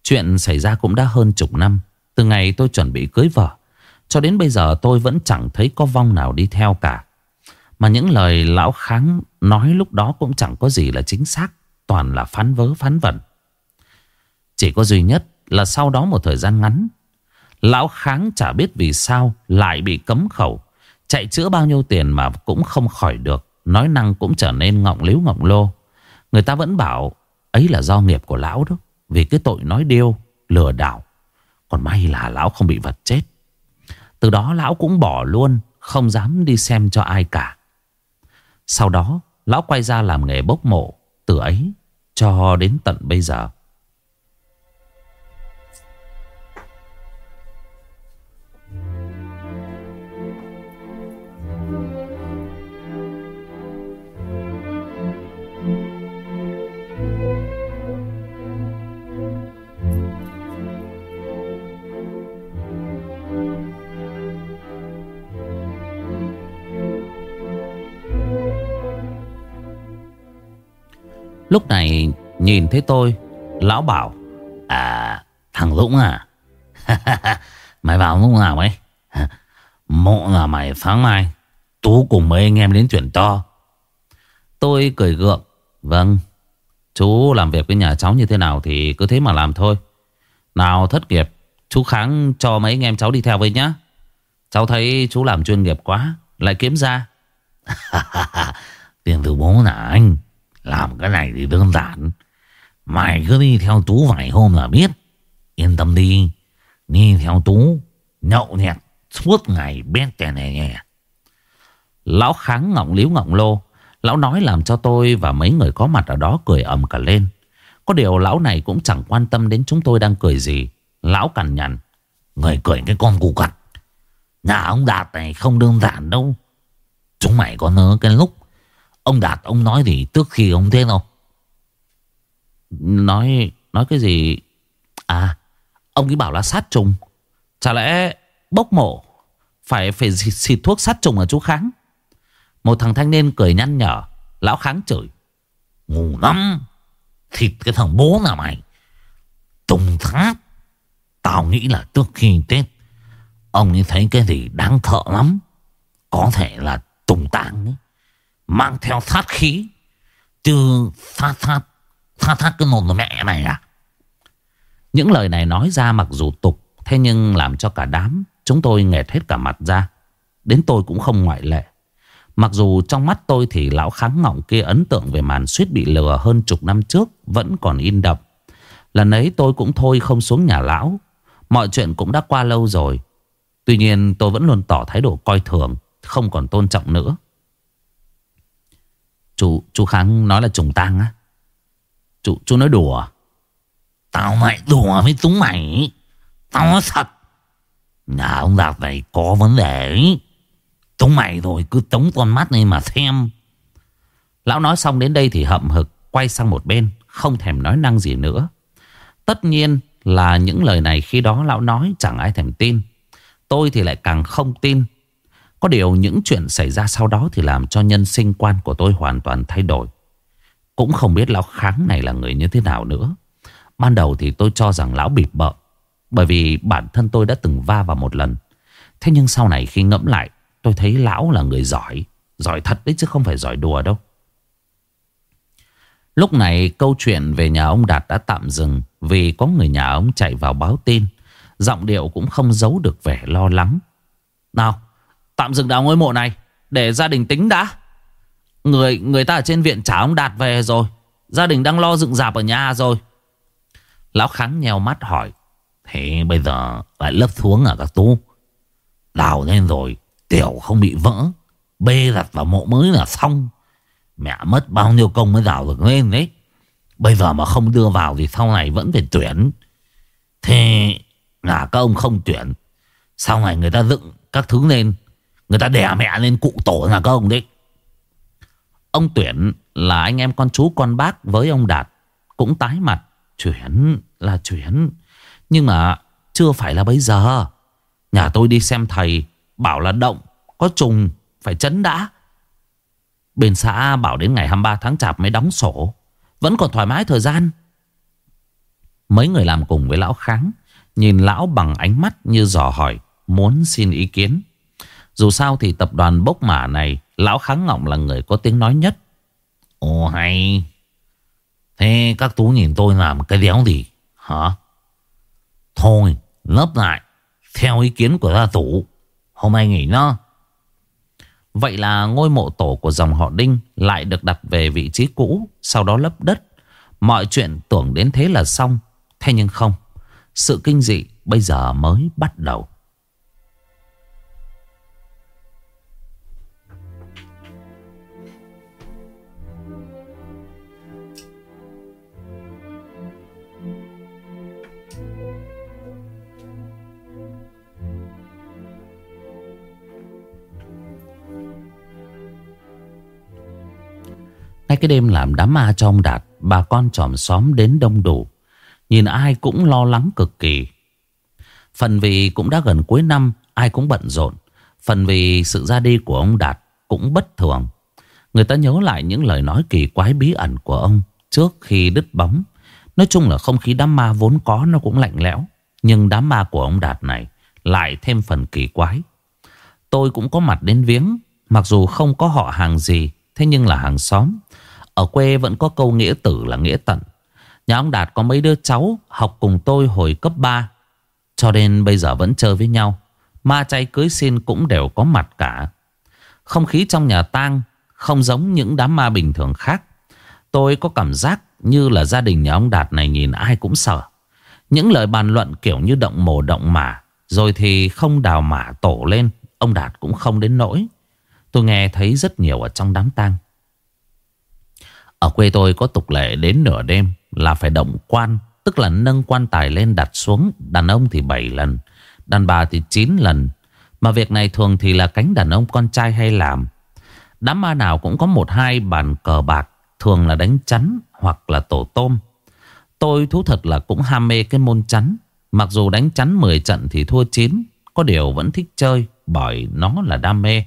Chuyện xảy ra cũng đã hơn chục năm, Từ ngày tôi chuẩn bị cưới vợ, Cho đến bây giờ tôi vẫn chẳng thấy có vong nào đi theo cả. Mà những lời lão kháng nói lúc đó cũng chẳng có gì là chính xác, Toàn là phán vớ, phán vẩn Chỉ có duy nhất là sau đó một thời gian ngắn, Lão kháng chả biết vì sao lại bị cấm khẩu, Chạy chữa bao nhiêu tiền mà cũng không khỏi được, Nói năng cũng trở nên ngọng liếu ngọng lô. Người ta vẫn bảo Ấy là do nghiệp của lão đó, Vì cái tội nói điêu, Lừa đảo. Còn may là lão không bị vật chết. Từ đó lão cũng bỏ luôn, Không dám đi xem cho ai cả. Sau đó, Lão quay ra làm nghề bốc mộ, Từ ấy cho đến tận bây giờ. Lúc này nhìn thấy tôi, Lão bảo À thằng Dũng à. Mày vào lúc nào ấy. Mộ là mày sáng mai, Tú cùng mấy anh em đến chuyển to. Tôi cười gượng Vâng Chú làm việc với nhà cháu như thế nào Thì cứ thế mà làm thôi. Nào thất nghiệp, Chú Kháng cho mấy anh em cháu đi theo với nhá. Cháu thấy chú làm chuyên nghiệp quá, Lại kiếm ra. Tiền từ bố là anh làm cái này thì đơn giản. Mày cứ đi theo Tú vài hôm là biết. Yên tâm đi. Đi theo Tú, Nhậu nhẹt, suốt ngày bét tè nè nhẹ Lão kháng ngọng liếu ngọng lô. Lão nói làm cho tôi và mấy người có mặt ở đó cười ầm cả lên. Có điều lão này cũng chẳng quan tâm đến chúng tôi đang cười gì. Lão cằn nhằn. Người cười cái con củ cặt. Nhà ông Đạt này không đơn giản đâu. Chúng mày có nhớ cái lúc Ông Đạt ông nói gì trước khi ông thế không? Nói nói cái gì? À, ông ấy bảo là sát trùng. Chả lẽ bốc mộ phải phải xịt thuốc sát trùng ở chú Kháng? Một thằng thanh niên cười nhăn nhở, lão Kháng chửi. Ngu lắm, thịt cái thằng bố nào mày. Tùng tháp, tao nghĩ là trước khi Tết, ông ấy thấy cái gì đáng thợ lắm. Có thể là tùng tạng ấy. Mang theo sát khí Chứ sát sát Sát sát cái nồn mẹ này à Những lời này nói ra mặc dù tục Thế nhưng làm cho cả đám Chúng tôi nghẹt hết cả mặt ra Đến tôi cũng không ngoại lệ Mặc dù trong mắt tôi thì lão kháng ngọng kia ấn tượng về màn suýt bị lừa hơn chục năm trước vẫn còn in đậm. Lần ấy tôi cũng thôi không xuống nhà lão. Mọi chuyện cũng đã qua lâu rồi. Tuy nhiên tôi vẫn luôn tỏ thái độ coi thường, không còn tôn trọng nữa. Chú, chú Kháng nói là trùng tang á. Chú, chú nói đùa. Tao mày đùa với chúng mày. Tao nói thật. Nhà ông Đạt này có vấn đề Chúng mày rồi cứ tống con mắt này mà xem. Lão nói xong đến đây thì hậm hực Quay sang một bên Không thèm nói năng gì nữa. Tất nhiên là những lời này khi đó lão nói chẳng ai thèm tin. Tôi thì lại càng không tin có điều những chuyện xảy ra sau đó thì làm cho nhân sinh quan của tôi hoàn toàn thay đổi. Cũng không biết lão kháng này là người như thế nào nữa. Ban đầu thì tôi cho rằng lão bịp bợ. Bởi vì bản thân tôi đã từng va vào một lần. Thế nhưng sau này khi ngẫm lại tôi thấy lão là người giỏi. Giỏi thật đấy chứ không phải giỏi đùa đâu. Lúc này câu chuyện về nhà ông Đạt đã tạm dừng vì có người nhà ông chạy vào báo tin. Giọng điệu cũng không giấu được vẻ lo lắng. Nào, Tạm dừng đào ngôi mộ này Để gia đình tính đã. Người người ta ở trên viện trả ông Đạt về rồi. Gia đình đang lo dựng dạp ở nhà rồi. Lão Kháng nheo mắt hỏi, Thế bây giờ lại lấp xuống ở các tú? Đào lên rồi, Tiểu không bị vỡ. Bê đặt vào mộ mới là xong. Mẹ mất bao nhiêu công mới đào được lên đấy. Bây giờ mà không đưa vào Thì sau này vẫn phải tuyển. Thế là các ông không tuyển. Sau này người ta dựng các thứ lên. Người ta đè mẹ lên cụ tổ là các ông đấy. Ông Tuyển là anh em con chú, con bác với ông Đạt Cũng tái mặt. Chuyển là chuyển. Nhưng mà chưa phải là bây giờ. Nhà tôi đi xem thầy, Bảo là động, Có trùng, Phải chấn đã. Bên xã bảo đến ngày 23 tháng chạp mới đóng sổ. Vẫn còn thoải mái thời gian. Mấy người làm cùng với lão kháng Nhìn lão bằng ánh mắt như dò hỏi, Muốn xin ý kiến dù sao thì tập đoàn bốc mả này, Lão Kháng Ngọng là người có tiếng nói nhất. Ồ, hay. Thế các tú nhìn tôi làm cái đéo gì? Hả? Thôi lấp lại. Theo ý kiến của gia chủ Hôm nay nghỉ nó Vậy là ngôi mộ tổ của dòng họ Đinh Lại được đặt về vị trí cũ, Sau đó lấp đất. Mọi chuyện tưởng đến thế là xong. Thế nhưng không, Sự kinh dị bây giờ mới bắt đầu. Ngay cái đêm làm đám ma cho ông Đạt, Bà con tròm xóm đến đông đủ. Nhìn ai cũng lo lắng cực kỳ. Phần vì cũng đã gần cuối năm, Ai cũng bận rộn. Phần vì sự ra đi của ông Đạt cũng bất thường. Người ta nhớ lại những lời nói kỳ quái bí ẩn của ông Trước khi đứt bóng. Nói chung là không khí đám ma vốn có nó cũng lạnh lẽo, Nhưng đám ma của ông Đạt này Lại thêm phần kỳ quái. Tôi cũng có mặt đến viếng, Mặc dù không có họ hàng gì, Thế nhưng là hàng xóm. Ở quê vẫn có câu nghĩa tử là nghĩa tận. Nhà ông Đạt có mấy đứa cháu Học cùng tôi hồi cấp 3 Cho nên bây giờ vẫn chơi với nhau. Ma chay cưới xin cũng đều có mặt cả. Không khí trong nhà tang Không giống những đám ma bình thường khác. Tôi có cảm giác như là gia đình nhà ông Đạt này nhìn ai cũng sợ. Những lời bàn luận kiểu như động mồ động mả, Rồi thì không đào mả tổ lên, Ông Đạt cũng không đến nỗi. Tôi nghe thấy rất nhiều ở trong đám tang. Ở quê tôi có tục lệ đến nửa đêm là phải động quan, tức là nâng quan tài lên đặt xuống, đàn ông thì 7 lần, đàn bà thì 9 lần. Mà việc này thường thì là cánh đàn ông con trai hay làm. Đám ma nào cũng có một hai bàn cờ bạc, thường là đánh chắn hoặc là tổ tôm. Tôi thú thật là cũng ham mê cái môn chắn. Mặc dù đánh chắn 10 trận thì thua 9, có điều vẫn thích chơi bởi nó là đam mê.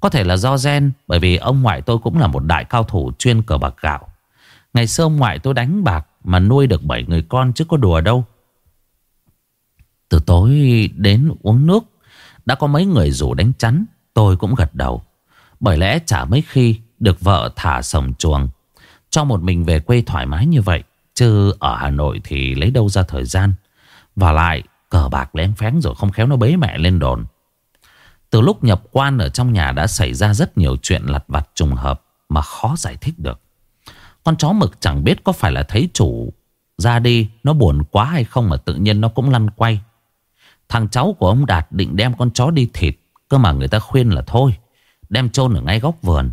Có thể là do gen, Bởi vì ông ngoại tôi cũng là một đại cao thủ chuyên cờ bạc gạo. Ngày xưa ông ngoại tôi đánh bạc Mà nuôi được 7 người con chứ có đùa đâu. Từ tối đến uống nước, Đã có mấy người rủ đánh chắn, Tôi cũng gật đầu. Bởi lẽ chả mấy khi được vợ thả sòng chuồng. Cho một mình về quê thoải mái như vậy, Chứ ở Hà Nội thì lấy đâu ra thời gian. Và lại, cờ bạc lén phén rồi không khéo nó bế mẹ lên đồn từ lúc nhập quan ở trong nhà đã xảy ra rất nhiều chuyện lặt vặt trùng hợp mà khó giải thích được. Con chó mực chẳng biết có phải là thấy chủ ra đi, nó buồn quá hay không mà tự nhiên nó cũng lăn quay. Thằng cháu của ông Đạt định đem con chó đi thịt, cơ mà người ta khuyên là thôi, đem chôn ở ngay góc vườn.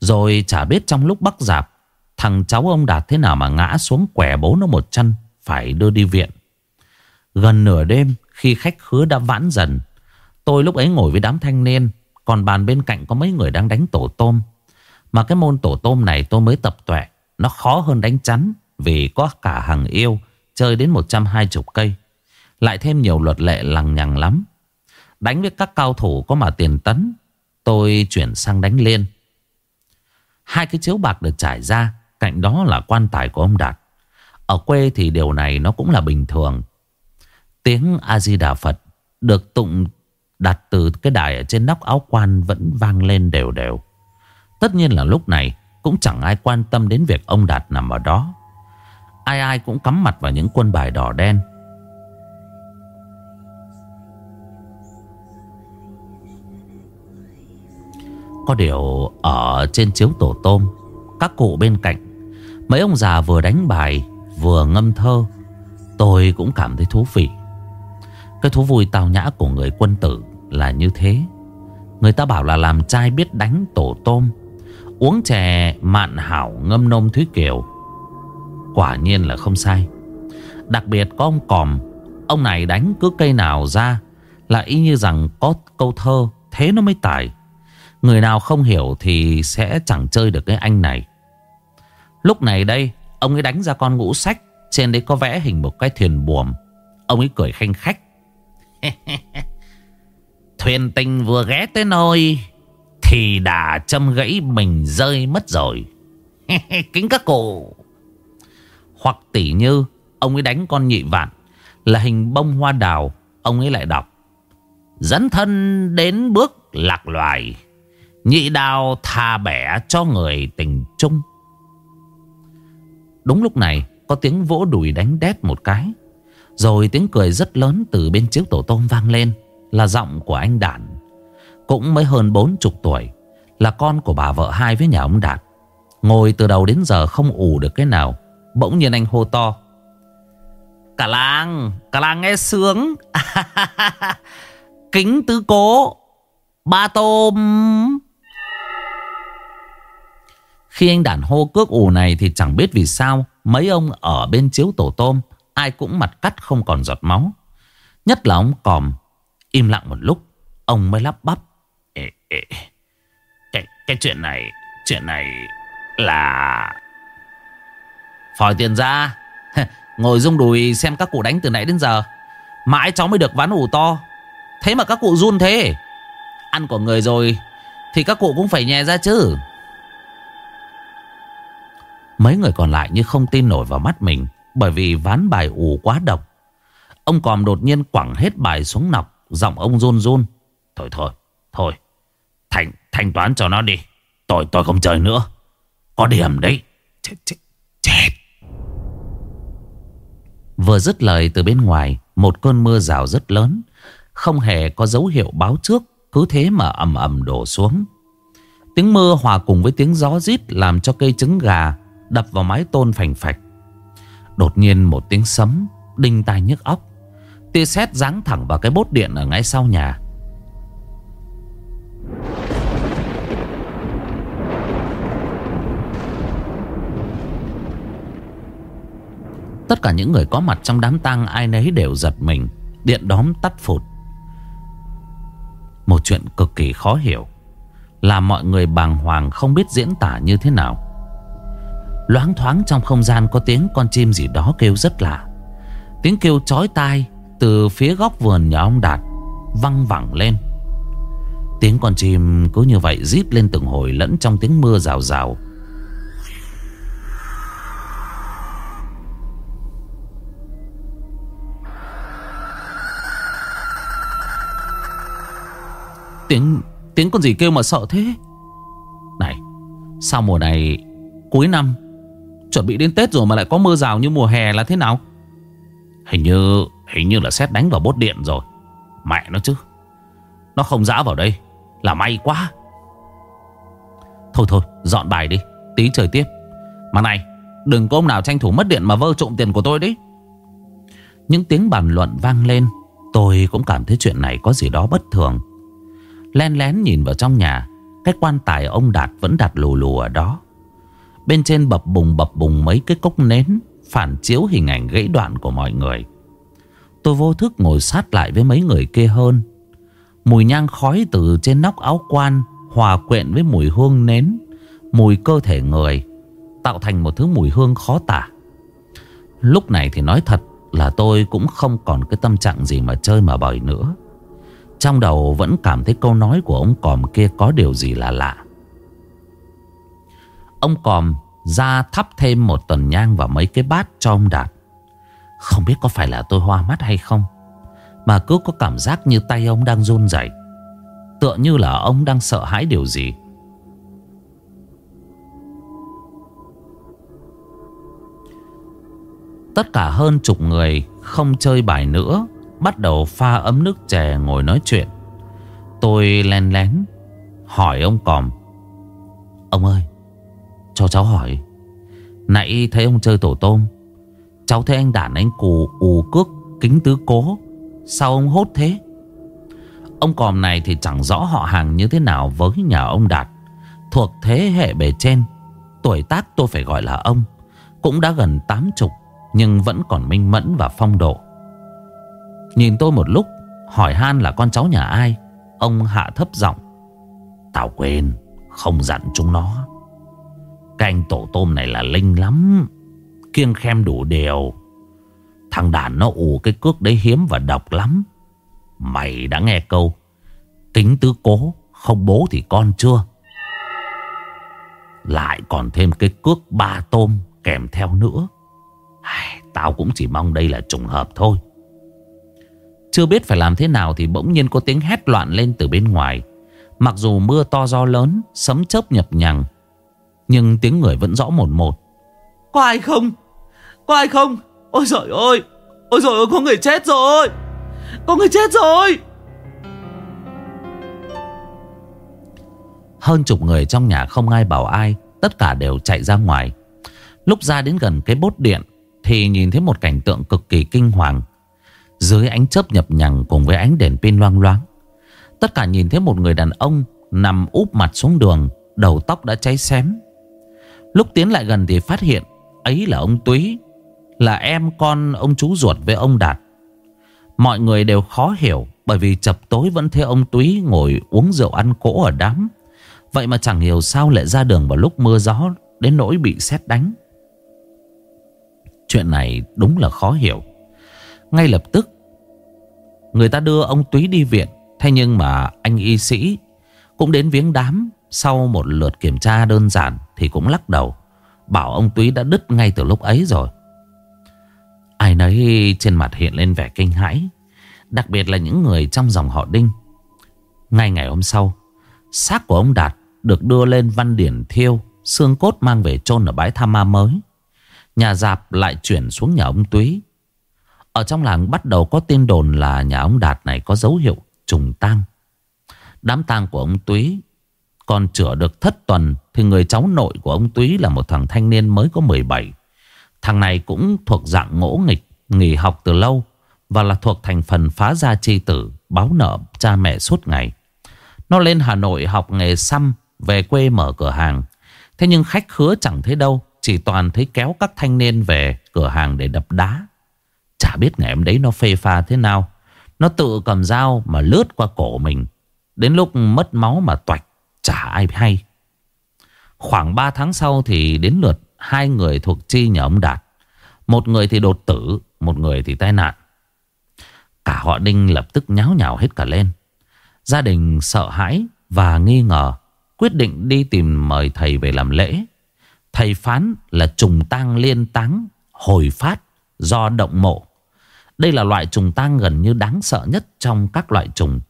Rồi chả biết trong lúc bắt dạp, thằng cháu ông Đạt thế nào mà ngã xuống quẻ bố nó một chân, phải đưa đi viện. Gần nửa đêm, khi khách khứa đã vãn dần Tôi lúc ấy ngồi với đám thanh niên, Còn bàn bên cạnh có mấy người đang đánh tổ tôm. Mà cái môn tổ tôm này tôi mới tập tuệ, Nó khó hơn đánh chắn Vì có cả hàng yêu, Chơi đến 120 cây. Lại thêm nhiều luật lệ lằng nhằng lắm. Đánh với các cao thủ có mà tiền tấn, Tôi chuyển sang đánh liên. Hai cái chiếu bạc được trải ra, Cạnh đó là quan tài của ông Đạt. Ở quê thì điều này nó cũng là bình thường. Tiếng A-di-đà Phật được tụng đặt từ cái đài ở trên nóc áo quan vẫn vang lên đều đều. Tất nhiên là lúc này cũng chẳng ai quan tâm đến việc ông Đạt nằm ở đó. Ai ai cũng cắm mặt vào những quân bài đỏ đen. Có điều ở trên chiếu tổ tôm, các cụ bên cạnh, mấy ông già vừa đánh bài vừa ngâm thơ, tôi cũng cảm thấy thú vị. Cái thú vui tào nhã của người quân tử là như thế. Người ta bảo là làm trai biết đánh tổ tôm, Uống chè mạn hảo ngâm nôm thúy kiều. Quả nhiên là không sai. Đặc biệt có ông còm, Ông này đánh cứ cây nào ra Là y như rằng có câu thơ Thế nó mới tài. Người nào không hiểu thì sẽ chẳng chơi được cái anh này. Lúc này đây, Ông ấy đánh ra con ngũ sách, Trên đấy có vẽ hình một cái thuyền buồm. Ông ấy cười khanh khách. Thuyền tình vừa ghé tới nơi, Thì đã châm gãy mình rơi mất rồi. Kính các cổ Hoặc tỉ như, Ông ấy đánh con nhị vạn, Là hình bông hoa đào, Ông ấy lại đọc. Dẫn thân đến bước lạc loài, Nhị đào thà bẻ cho người tình chung. Đúng lúc này, Có tiếng vỗ đùi đánh đét một cái, Rồi tiếng cười rất lớn Từ bên chiếc tổ tôm vang lên. Là giọng của anh Đản Cũng mới hơn bốn chục tuổi, Là con của bà vợ hai với nhà ông Đạt Ngồi từ đầu đến giờ không ủ được cái nào, Bỗng nhiên anh hô to. Cả làng Cả làng nghe sướng. Kính tứ cố, Ba tôm. Khi anh đàn hô cước ù này Thì chẳng biết vì sao, Mấy ông ở bên chiếu tổ tôm, Ai cũng mặt cắt không còn giọt máu. Nhất là ông còm Im lặng một lúc Ông mới lắp bắp. Ê, ê, cái, cái chuyện này Chuyện này là Phòi tiền ra. Ngồi rung đùi xem các cụ đánh từ nãy đến giờ. Mãi cháu mới được ván ủ to. Thế mà các cụ run thế. Ăn của người rồi Thì các cụ cũng phải nhè ra chứ. Mấy người còn lại như không tin nổi vào mắt mình Bởi vì ván bài ủ quá độc. Ông còm đột nhiên quẳng hết bài xuống nọc. Giọng ông run run. Thôi thôi thôi thành thanh toán cho nó đi. Tôi tôi không chơi nữa. Có điểm đấy. Chết chết chết. Vừa dứt lời, từ bên ngoài, Một cơn mưa rào rất lớn. Không hề có dấu hiệu báo trước, Cứ thế mà ầm ầm đổ xuống. Tiếng mưa hòa cùng với tiếng gió rít Làm cho cây trứng gà Đập vào mái tôn phành phạch. Đột nhiên một tiếng sấm Đinh tai nhức óc. Tia sét giáng thẳng vào cái bốt điện ở ngay sau nhà. Tất cả những người có mặt trong đám tang ai nấy đều giật mình, Điện đóm tắt phụt. Một chuyện cực kỳ khó hiểu Làm mọi người bàng hoàng không biết diễn tả như thế nào. Loáng thoáng trong không gian có tiếng con chim gì đó kêu rất lạ. Tiếng kêu chói tai từ phía góc vườn nhà ông Đạt Văng vẳng lên. Tiếng con chim cứ như vậy rít lên từng hồi lẫn trong tiếng mưa rào rào. Tiếng tiếng con gì kêu mà sợ thế? Này, Sao mùa này cuối năm, Chuẩn bị đến Tết rồi mà lại có mưa rào như mùa hè là thế nào? Hình như Hình như là xét đánh vào bốt điện rồi. Mẹ nó chứ. Nó không dã vào đây. Là may quá. Thôi thôi, dọn bài đi. Tí trời tiếp. Mà này, Đừng có ông nào tranh thủ mất điện mà vơ trộm tiền của tôi đấy Những tiếng bàn luận vang lên. Tôi cũng cảm thấy chuyện này có gì đó bất thường. Len lén nhìn vào trong nhà. Cái quan tài ông Đạt vẫn đặt lù lù ở đó. Bên trên bập bùng bập bùng mấy cái cốc nến. Phản chiếu hình ảnh gãy đoạn của mọi người. Tôi vô thức ngồi sát lại với mấy người kia hơn. Mùi nhang khói từ trên nóc áo quan Hòa quyện với mùi hương nến, Mùi cơ thể người, Tạo thành một thứ mùi hương khó tả. Lúc này thì nói thật là tôi cũng không còn cái tâm trạng gì mà chơi mà bời nữa. Trong đầu vẫn cảm thấy câu nói của ông còm kia có điều gì là lạ. Ông còm ra thắp thêm một tuần nhang và mấy cái bát cho ông Đạt. Không biết có phải là tôi hoa mắt hay không, Mà cứ có cảm giác như tay ông đang run rẩy, Tựa như là ông đang sợ hãi điều gì. Tất cả hơn chục người không chơi bài nữa, Bắt đầu pha ấm nước chè ngồi nói chuyện. Tôi len lén Hỏi ông còm, Ông ơi cho cháu hỏi. Nãy thấy ông chơi tổ tôm. Cháu thấy anh đản anh cù ù cước kính tứ cố. Sao ông hốt thế? Ông còm này thì chẳng rõ họ hàng như thế nào với nhà ông Đạt. Thuộc thế hệ bề trên. Tuổi tác tôi phải gọi là ông. Cũng đã gần tám chục, Nhưng vẫn còn minh mẫn và phong độ. Nhìn tôi một lúc, Hỏi han là con cháu nhà ai? Ông hạ thấp giọng. Tao quên, Không dặn chúng nó. Canh tổ tôm này là linh lắm. Kiêng khem đủ đều Thằng đàn nó ủ cái cước đấy hiếm và độc lắm. Mày đã nghe câu Kính tứ cố Không bố thì con chưa? Lại còn thêm cái cước ba tôm Kèm theo nữa. Ai, Tao cũng chỉ mong đây là trùng hợp thôi. Chưa biết phải làm thế nào Thì bỗng nhiên có tiếng hét loạn lên từ bên ngoài. Mặc dù mưa to gió lớn Sấm chớp nhập nhằng nhưng tiếng người vẫn rõ một một. Có ai không? Có ai không? Ôi trời ơi! Ôi trời ơi có người chết rồi! Có người chết rồi! Hơn chục người trong nhà không ai bảo ai Tất cả đều chạy ra ngoài. Lúc ra đến gần cái bốt điện Thì nhìn thấy một cảnh tượng cực kỳ kinh hoàng. Dưới ánh chớp nhập nhằng Cùng với ánh đèn pin loang loáng Tất cả nhìn thấy một người đàn ông Nằm úp mặt xuống đường Đầu tóc đã cháy xém Lúc tiến lại gần thì phát hiện Ấy là ông Túy, Là em con ông chú ruột với ông Đạt. Mọi người đều khó hiểu Bởi vì chập tối vẫn thấy ông Túy Ngồi uống rượu ăn cỗ ở đám. Vậy mà chẳng hiểu sao lại ra đường vào lúc mưa gió Đến nỗi bị xét đánh. Chuyện này đúng là khó hiểu. Ngay lập tức, Người ta đưa ông Túy đi viện, Thế nhưng mà anh y sĩ Cũng đến viếng đám. Sau một lượt kiểm tra đơn giản Thì cũng lắc đầu, Bảo ông Túy đã đứt ngay từ lúc ấy rồi. Ai nấy trên mặt hiện lên vẻ kinh hãi, Đặc biệt là những người trong dòng họ Đinh. Ngay ngày hôm sau, Xác của ông Đạt được đưa lên văn điển thiêu, Xương cốt mang về chôn ở bãi tham ma mới. Nhà dạp lại chuyển xuống nhà ông Túy. Ở trong làng bắt đầu có tin đồn là nhà ông Đạt này có dấu hiệu trùng tang. Đám tang của ông Túy còn chữa được thất tuần Thì người cháu nội của ông Túy là một thằng thanh niên mới có 17 Thằng này cũng thuộc dạng ngỗ nghịch, Nghỉ học từ lâu Và là thuộc thành phần phá gia chi tử, Báo nợ cha mẹ suốt ngày. Nó lên Hà Nội học nghề xăm, Về quê mở cửa hàng. Thế nhưng khách khứa chẳng thấy đâu, Chỉ toàn thấy kéo các thanh niên về cửa hàng để đập đá. Chả biết ngày em đấy nó phê pha thế nào. Nó tự cầm dao mà lướt qua cổ mình. Đến lúc mất máu mà toạch Chả ai hay. Khoảng 3 tháng sau thì đến lượt Hai người thuộc chi nhà ông Đạt. Một người thì đột tử, Một người thì tai nạn. Cả họ Đinh lập tức nháo nhào hết cả lên. Gia đình sợ hãi và nghi ngờ, Quyết định đi tìm mời thầy về làm lễ. Thầy phán là trùng tang liên táng, Hồi phát, do động mộ. Đây là loại trùng tang gần như đáng sợ nhất Trong các loại trùng.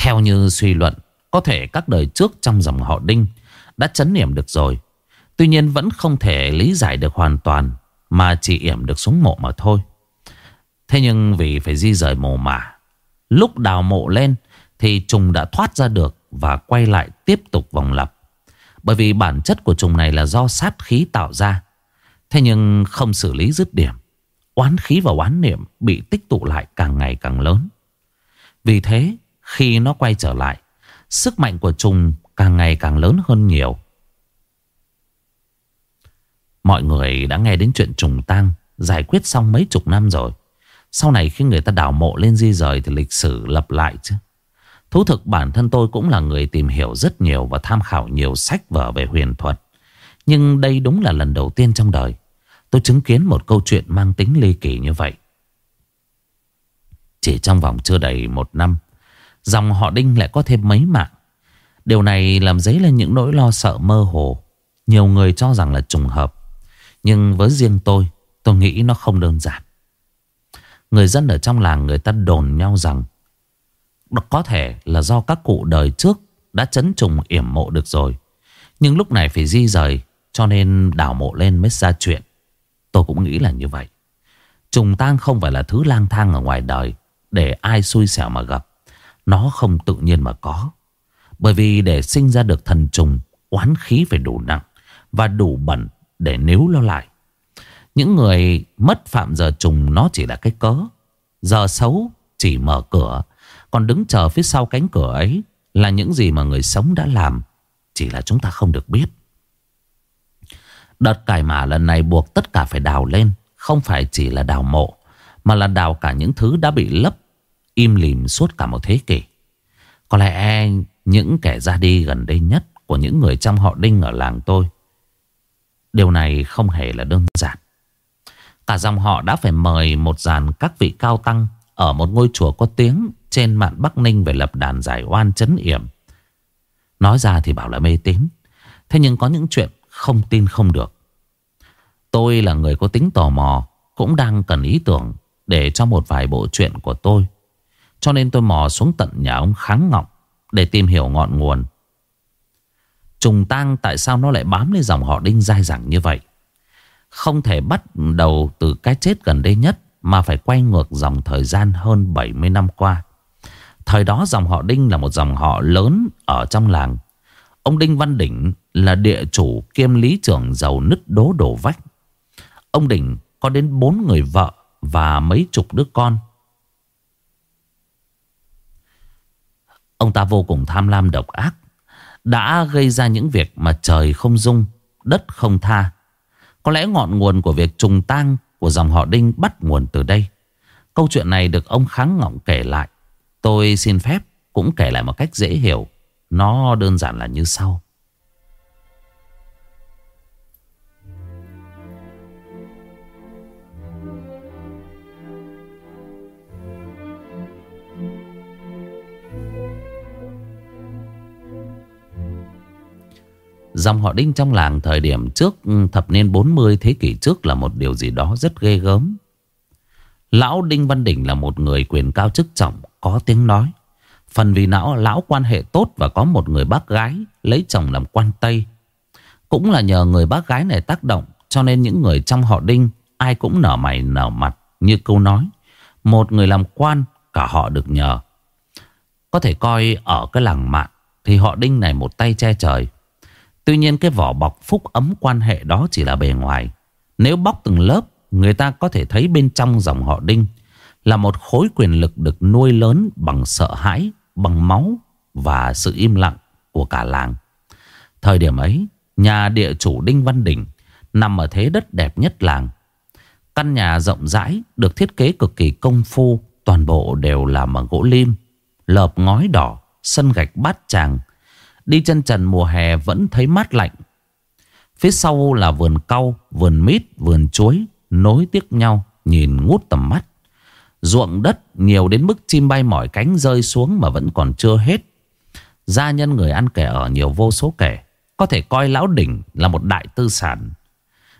Theo như suy luận, Có thể các đời trước trong dòng họ Đinh Đã chấn niệm được rồi. Tuy nhiên vẫn không thể lý giải được hoàn toàn, Mà chỉ yểm được xuống mộ mà thôi. Thế nhưng vì phải di rời mồ mả, Lúc đào mộ lên Thì trùng đã thoát ra được Và quay lại tiếp tục vòng lặp. Bởi vì bản chất của trùng này là do sát khí tạo ra. Thế nhưng không xử lý dứt điểm, Oán khí và oán niệm Bị tích tụ lại càng ngày càng lớn. Vì thế khi nó quay trở lại, Sức mạnh của trùng càng ngày càng lớn hơn nhiều. Mọi người đã nghe đến chuyện trùng tang Giải quyết xong mấy chục năm rồi. Sau này khi người ta đào mộ lên di rời Thì lịch sử lập lại chứ. Thú thực bản thân tôi cũng là người tìm hiểu rất nhiều Và tham khảo nhiều sách vở về huyền thuật. Nhưng đây đúng là lần đầu tiên trong đời, Tôi chứng kiến một câu chuyện mang tính ly kỳ như vậy. Chỉ trong vòng chưa đầy một năm Dòng họ Đinh lại có thêm mấy mạng. Điều này làm dấy lên những nỗi lo sợ mơ hồ. Nhiều người cho rằng là trùng hợp. Nhưng với riêng tôi Tôi nghĩ nó không đơn giản. Người dân ở trong làng người ta đồn nhau rằng Có thể là do các cụ đời trước Đã chấn trùng, yểm mộ được rồi. Nhưng lúc này phải di rời, Cho nên đào mộ lên mới ra chuyện. Tôi cũng nghĩ là như vậy. Trùng tang không phải là thứ lang thang ở ngoài đời Để ai xui xẻo mà gặp. Nó không tự nhiên mà có. Bởi vì để sinh ra được thần trùng, Oán khí phải đủ nặng Và đủ bẩn để níu nó lại. Những người mất phạm giờ trùng, Nó chỉ là cái cớ. Giờ xấu chỉ mở cửa, Còn đứng chờ phía sau cánh cửa ấy Là những gì mà người sống đã làm, Chỉ là chúng ta không được biết. Đợt cải mã lần này buộc tất cả phải đào lên, Không phải chỉ là đào mộ, Mà là đào cả những thứ đã bị lấp Im lìm suốt cả một thế kỷ. Có lẽ những kẻ ra đi gần đây nhất Của những người trong họ Đinh ở làng tôi, Điều này không hề là đơn giản. Cả dòng họ đã phải mời một dàn các vị cao tăng Ở một ngôi chùa có tiếng Trên mạn Bắc Ninh về lập đàn giải oan chấn yểm. Nói ra thì bảo là mê tín, Thế nhưng có những chuyện không tin không được. Tôi là người có tính tò mò, Cũng đang cần ý tưởng Để cho một vài bộ chuyện của tôi cho nên tôi mò xuống tận nhà ông Kháng Ngọc Để tìm hiểu ngọn nguồn. Trùng tang tại sao nó lại bám lên dòng họ đinh dai dẳng như vậy? Không thể bắt đầu từ cái chết gần đây nhất Mà phải quay ngược dòng thời gian hơn 70 năm qua. Thời đó dòng họ Đinh là một dòng họ lớn ở trong làng. Ông Đinh Văn Đỉnh là địa chủ kiêm lý trưởng giàu nứt đố đổ vách. Ông Đỉnh có đến bốn người vợ và mấy chục đứa con. Ông ta vô cùng tham lam độc ác, Đã gây ra những việc mà trời không dung, Đất không tha. Có lẽ ngọn nguồn của việc trùng tang Của dòng họ Đinh bắt nguồn từ đây. Câu chuyện này được ông Kháng Ngọng kể lại. Tôi xin phép cũng kể lại một cách dễ hiểu. Nó đơn giản là như sau. Dòng họ Đinh trong làng thời điểm trước ừ, thập niên 40 thế kỷ trước là một điều gì đó rất ghê gớm. Lão Đinh Văn Đỉnh là một người quyền cao chức trọng, có tiếng nói. Phần vì não lão quan hệ tốt và có một người bác gái lấy chồng làm quan Tây. Cũng là nhờ người bác gái này tác động cho nên những người trong họ Đinh ai cũng nở mày nở mặt như câu nói. Một người làm quan cả họ được nhờ. Có thể coi ở cái làng mạng thì họ Đinh này một tay che trời. Tuy nhiên cái vỏ bọc phúc ấm quan hệ đó chỉ là bề ngoài. Nếu bóc từng lớp, người ta có thể thấy bên trong dòng họ Đinh là một khối quyền lực được nuôi lớn bằng sợ hãi, bằng máu và sự im lặng của cả làng. Thời điểm ấy, nhà địa chủ Đinh Văn Đình nằm ở thế đất đẹp nhất làng. Căn nhà rộng rãi được thiết kế cực kỳ công phu, toàn bộ đều làm bằng gỗ lim, lợp ngói đỏ, sân gạch bát tràng, Đi chân trần mùa hè vẫn thấy mát lạnh. Phía sau là vườn cau, vườn mít, vườn chuối nối tiếp nhau nhìn ngút tầm mắt. Ruộng đất nhiều đến mức chim bay mỏi cánh rơi xuống mà vẫn còn chưa hết. Gia nhân người ăn kẻ ở nhiều vô số kẻ. Có thể coi lão đỉnh là một đại tư sản.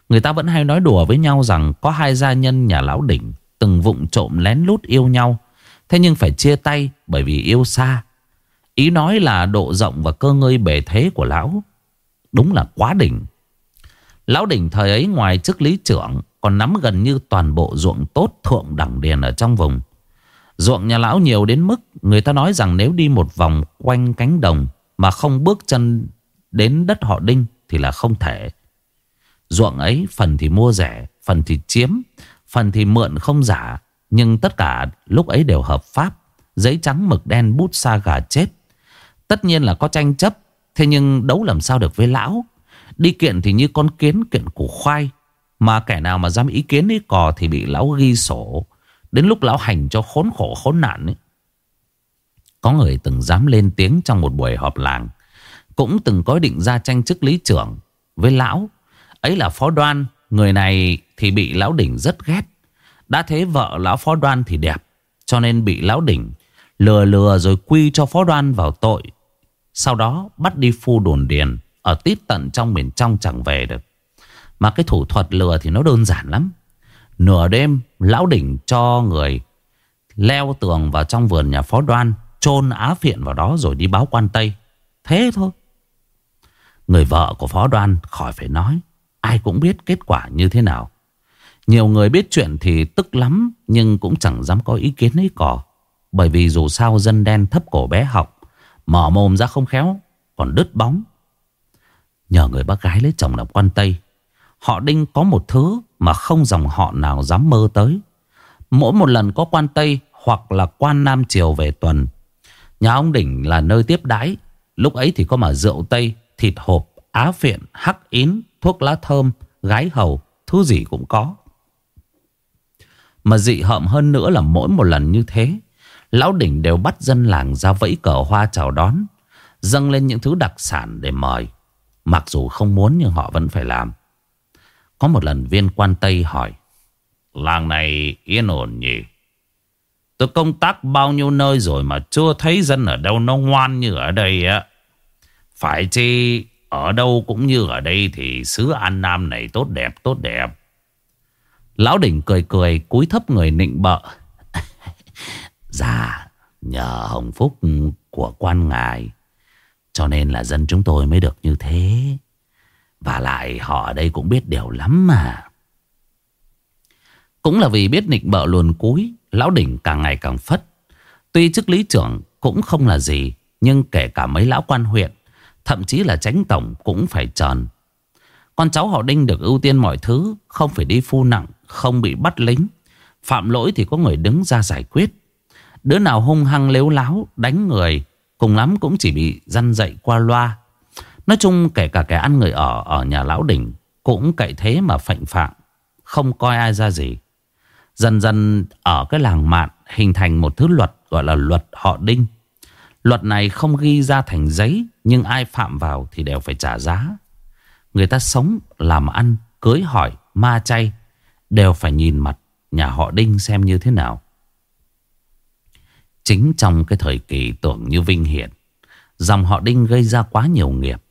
Người ta vẫn hay nói đùa với nhau rằng có hai gia nhân nhà lão đỉnh từng vụng trộm lén lút yêu nhau. Thế nhưng phải chia tay bởi vì yêu xa Ý nói là độ rộng và cơ ngơi bề thế của lão. Đúng là quá đỉnh. Lão đỉnh thời ấy ngoài chức lý trưởng, Còn nắm gần như toàn bộ ruộng tốt thượng đẳng điền ở trong vùng. Ruộng nhà lão nhiều đến mức Người ta nói rằng nếu đi một vòng quanh cánh đồng Mà không bước chân đến đất họ đinh Thì là không thể. Ruộng ấy, phần thì mua rẻ, Phần thì chiếm, Phần thì mượn không giả, Nhưng tất cả lúc ấy đều hợp pháp, Giấy trắng mực đen bút sa gà chết. Tất nhiên là có tranh chấp, Thế nhưng đấu làm sao được với lão? Đi kiện thì như con kiến kiện củ khoai, Mà kẻ nào mà dám ý kiến ý cò Thì bị lão ghi sổ. Đến lúc lão hành cho khốn khổ, khốn nạn ấy. Có người từng dám lên tiếng trong một buổi họp làng, Cũng từng có định ra tranh chức lý trưởng. Với lão, Ấy là phó đoan, Người này thì bị lão đỉnh rất ghét. Đã thế vợ lão phó đoan thì đẹp, Cho nên bị lão đỉnh Lừa lừa rồi quy cho phó đoan vào tội sau đó bắt đi phu đồn điền, Ở tít tận trong miền trong chẳng về được. Mà cái thủ thuật lừa thì nó đơn giản lắm. Nửa đêm, Lão đỉnh cho người Leo tường vào trong vườn nhà phó đoan, chôn á phiện vào đó rồi đi báo quan Tây. Thế thôi. Người vợ của phó đoan khỏi phải nói, Ai cũng biết kết quả như thế nào. Nhiều người biết chuyện thì tức lắm, Nhưng cũng chẳng dám có ý kiến ấy cỏ Bởi vì dù sao dân đen thấp cổ bé học Mở mồm ra không khéo Còn đứt bóng. Nhờ người bác gái lấy chồng làm quan Tây Họ Đinh có một thứ Mà không dòng họ nào dám mơ tới. Mỗi một lần có quan Tây Hoặc là quan Nam Triều về tuần Nhà ông Đỉnh là nơi tiếp đái Lúc ấy thì có mà rượu Tây Thịt hộp, á phiện, hắc ín Thuốc lá thơm, gái hầu Thứ gì cũng có. Mà dị hợm hơn nữa là mỗi một lần như thế Lão đỉnh đều bắt dân làng ra vẫy cờ hoa chào đón, Dâng lên những thứ đặc sản để mời, Mặc dù không muốn nhưng họ vẫn phải làm. Có một lần viên quan Tây hỏi, Làng này yên ổn nhỉ? Tôi công tác bao nhiêu nơi rồi mà chưa thấy dân ở đâu nó ngoan như ở đây á. Phải chi, ở đâu cũng như ở đây thì xứ An Nam này tốt đẹp tốt đẹp. Lão đỉnh cười cười, cúi thấp người nịnh bợ Dạ Nhờ hồng phúc của quan ngài. Cho nên là dân chúng tôi mới được như thế. Và lại họ ở đây cũng biết điều lắm mà. Cũng là vì biết nịnh bợ luồn cúi, Lão đỉnh càng ngày càng phất. Tuy chức lý trưởng cũng không là gì, Nhưng kể cả mấy lão quan huyện, Thậm chí là tránh tổng cũng phải tròn. Con cháu họ Đinh được ưu tiên mọi thứ, Không phải đi phu nặng, Không bị bắt lính. Phạm lỗi thì có người đứng ra giải quyết. Đứa nào hung hăng lếu láo Đánh người Cùng lắm cũng chỉ bị răn dậy qua loa. Nói chung kể cả kẻ ăn người ở Ở nhà lão đỉnh Cũng cậy thế mà phệnh phạm Không coi ai ra gì. Dần dần ở cái làng mạn Hình thành một thứ luật gọi là luật họ đinh. Luật này không ghi ra thành giấy Nhưng ai phạm vào thì đều phải trả giá. Người ta sống, làm ăn, cưới hỏi, ma chay Đều phải nhìn mặt nhà họ Đinh xem như thế nào. Chính trong cái thời kỳ tưởng như vinh hiển, Dòng họ Đinh gây ra quá nhiều nghiệp,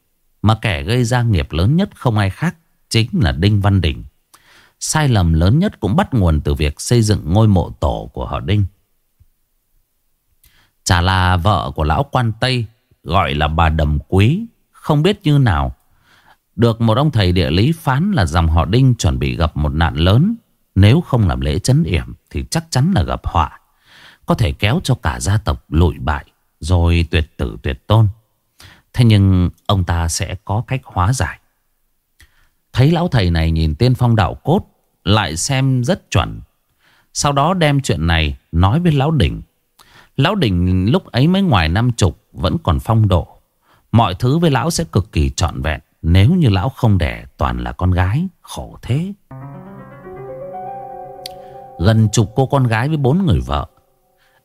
Mà kẻ gây ra nghiệp lớn nhất không ai khác Chính là Đinh Văn Đình. Sai lầm lớn nhất cũng bắt nguồn từ việc xây dựng ngôi mộ tổ của họ Đinh. Chả là vợ của lão quan Tây, Gọi là bà Đầm Quý, Không biết như nào. Được một ông thầy địa lý phán là dòng họ Đinh chuẩn bị gặp một nạn lớn, Nếu không làm lễ chấn yểm Thì chắc chắn là gặp họa. Có thể kéo cho cả gia tộc lụi bại, Rồi tuyệt tử tuyệt tôn. Thế nhưng ông ta sẽ có cách hóa giải. Thấy lão thầy này nhìn tiên phong đạo cốt, Lại xem rất chuẩn. Sau đó đem chuyện này nói với lão đỉnh. Lão đỉnh lúc ấy mới ngoài năm chục, Vẫn còn phong độ. Mọi thứ với lão sẽ cực kỳ trọn vẹn, Nếu như lão không đẻ toàn là con gái, Khổ thế. Gần chục cô con gái với bốn người vợ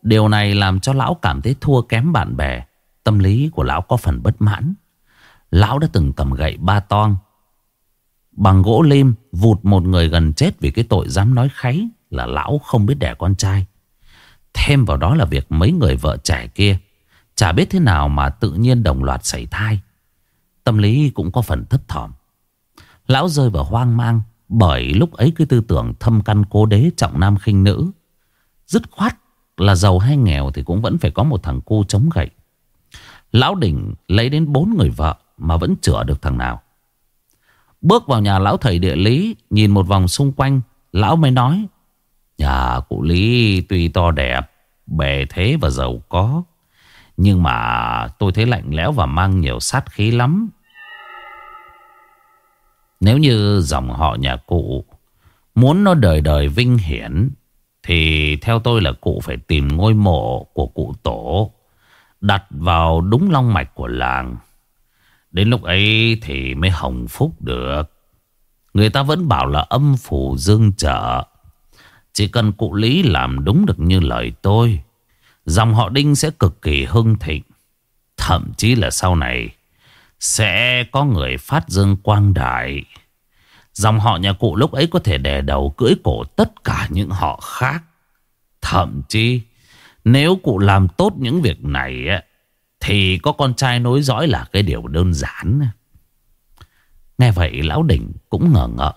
Điều này làm cho lão cảm thấy thua kém bạn bè. Tâm lý của lão có phần bất mãn. Lão đã từng cầm gậy ba toang. Bằng gỗ lim, Vụt một người gần chết Vì cái tội dám nói kháy Là lão không biết đẻ con trai. Thêm vào đó là việc mấy người vợ trẻ kia, Chả biết thế nào mà tự nhiên đồng loạt xảy thai. Tâm lý cũng có phần thấp thỏm. Lão rơi vào hoang mang Bởi lúc ấy cái tư tưởng thâm căn cố đế trọng nam khinh nữ. Dứt khoát là giàu hay nghèo Thì cũng vẫn phải có một thằng cu chống gậy Lão đỉnh lấy đến bốn người vợ Mà vẫn chữa được thằng nào Bước vào nhà lão thầy địa lý Nhìn một vòng xung quanh Lão mới nói Nhà cụ Lý tuy to đẹp, bề thế và giàu có. Nhưng mà tôi thấy lạnh lẽo và mang nhiều sát khí lắm. Nếu như dòng họ nhà cụ muốn nó đời đời vinh hiển thì theo tôi là cụ phải tìm ngôi mộ của cụ tổ, đặt vào đúng long mạch của làng. Đến lúc ấy thì mới hồng phúc được. Người ta vẫn bảo là âm phủ dương trợ. Chỉ cần cụ Lý làm đúng được như lời tôi, Dòng họ Đinh sẽ cực kỳ hưng thịnh Thậm chí là sau này Sẽ có người phát dương quang đại Dòng họ nhà cụ lúc ấy có thể đè đầu cưỡi cổ tất cả những họ khác Thậm chí, Nếu cụ làm tốt những việc này Thì có con trai nối dõi là cái điều đơn giản Nghe vậy, lão đỉnh cũng ngờ ngợ,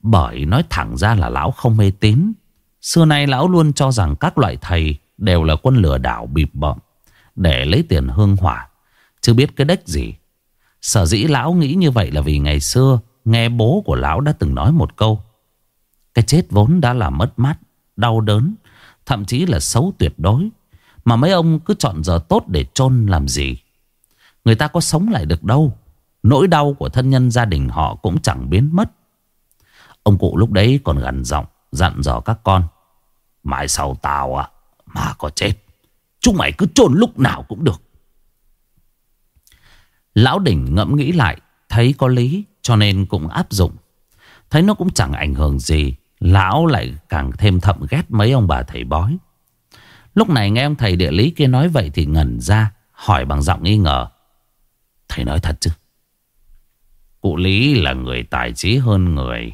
Bởi nói thẳng ra là lão không mê tín Xưa nay lão luôn cho rằng các loại thầy đều là quân lừa đảo bịp bợm, để lấy tiền hương hỏa. Chưa biết cái đếch gì. Sở dĩ lão nghĩ như vậy là vì ngày xưa nghe bố của lão đã từng nói một câu. Cái chết vốn đã là mất mát, đau đớn, thậm chí là xấu tuyệt đối. Mà mấy ông cứ chọn giờ tốt để chôn làm gì. Người ta có sống lại được đâu. Nỗi đau của thân nhân gia đình họ cũng chẳng biến mất. Ông cụ lúc đấy còn gần giọng dặn dò các con. Mai sau tao à Mà có chết Chúng mày cứ chôn lúc nào cũng được Lão đỉnh ngẫm nghĩ lại Thấy có lý cho nên cũng áp dụng Thấy nó cũng chẳng ảnh hưởng gì Lão lại càng thêm thậm ghét mấy ông bà thầy bói Lúc này nghe ông thầy địa lý kia nói vậy thì ngẩn ra Hỏi bằng giọng nghi ngờ Thầy nói thật chứ Cụ Lý là người tài trí hơn người